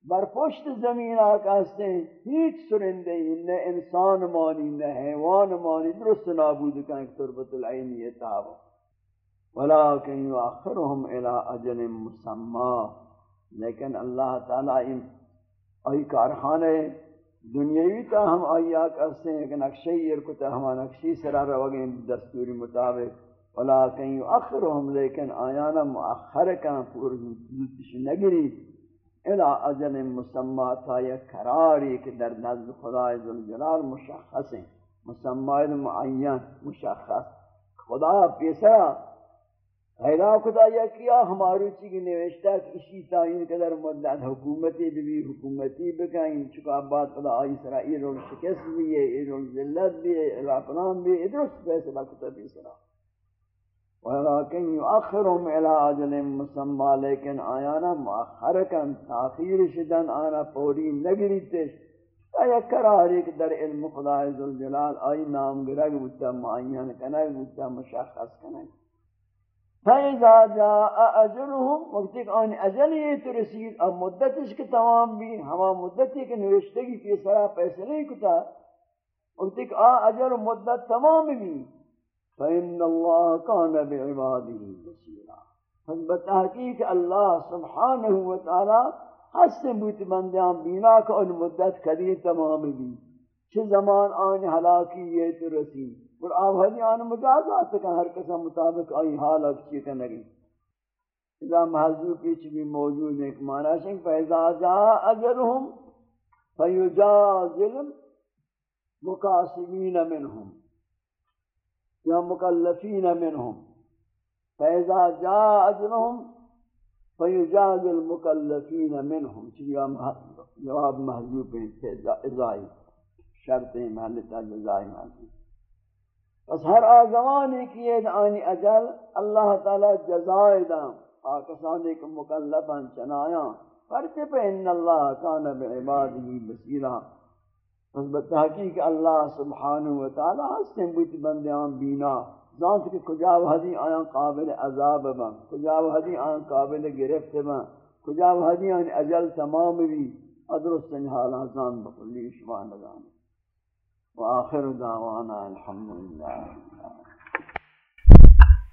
بر پشت زمین آکاستے ہیں ہیچ سرندے ہی، نہ انسان مانی، نہ حیوان مانی۔ درست نابود کا ایک تربت العینیت آو ولیکن یؤخرهم الى اجل مسمى لیکن اللہ تعالی ان ای کارخانے دنیاوی تا ہم آیا کرتے ہیں کہ نقشی ارکتا ہم نقشی سرا روگیں دستوری مطابق ولیکن یؤخرهم لیکن آیانا مؤخر کان پور زودش نگری الى اجل مسمى تا یک قراری کہ در نزد خدای ذوالجلال مشخص ہیں۔ مسمى معین مشخص۔ خدا پیسا پیدا خدا یا کیا ہماری چیزی نوشتہ کہ اسی تعین قدر مدد حکومتی بھی، حکومتی بکائیں چکا بات خدا آئی سرا یہ رول شکست بھی ہے یہ رول ذلت بھی ہے راپنام بھی ہے درست فیصلہ کتب سرا ولیکن یؤخرهم الى اجل مسمى لیکن آیانا مؤخر کن تاخیر شدن، آنا پوری نگری تش آیا قرار ایک در علم خدا عزالجلال آئی نام گرگ بودتا، معین کنگ بودتا، مشخص کنگ۔ فَإِذَا جَاءَ أَجَلُهُمْ وقت ایک آن اجل یہ تو رسید، اب مدتش کے تمام بھی، ہما مدتی کے نوشتگی کی سرا فیصلے کتا وقت ایک آ اجل مدت تمام بھی۔ فَإِنَّ اللَّهَ كَانَ بِعِبَادِهِ بَصِيرًا۔ پس بتحقیق اللہ سبحانہ وتعالی حسن بوت بندیان بینا کہ ان مدت قدیر تمام بھی۔ چھ زمان آن حلاکی یہ تو رسید۔ اور آپ ہدی آن مجازات کا ہر قسم مطابق آئی حال اکچی کا نگی۔ اذا محضور پیچھ بھی موجود ایک معنی شنگ فیضا جا اجرهم فیجازل مقاسمین منهم یا مکلفین منهم فیضا جا اجرهم فیجازل مکلفین منهم چلی جواب محضور پیچھ ازائی شرط محلتا جزائی محضور پس ہر آزمانی کیے آنی اجل اللہ تعالی جزائے دام آکسانی کے مکلفا چنایا۔ فرچ پہ ان اللہ کان بعبادی بصیرا۔ پس بتحقیق اللہ سبحانہ وتعالی حسن بیت بندیان بینا۔ ذات کے کجا وحدی آیا قابل عذاب بن، کجا وحدی آیا قابل گرفت بن، کجا وحدی آیا اجل تمام بھی۔ ادرست حالا زان بکلی شبان لگانے۔ وآخر دعوانا الحمد لله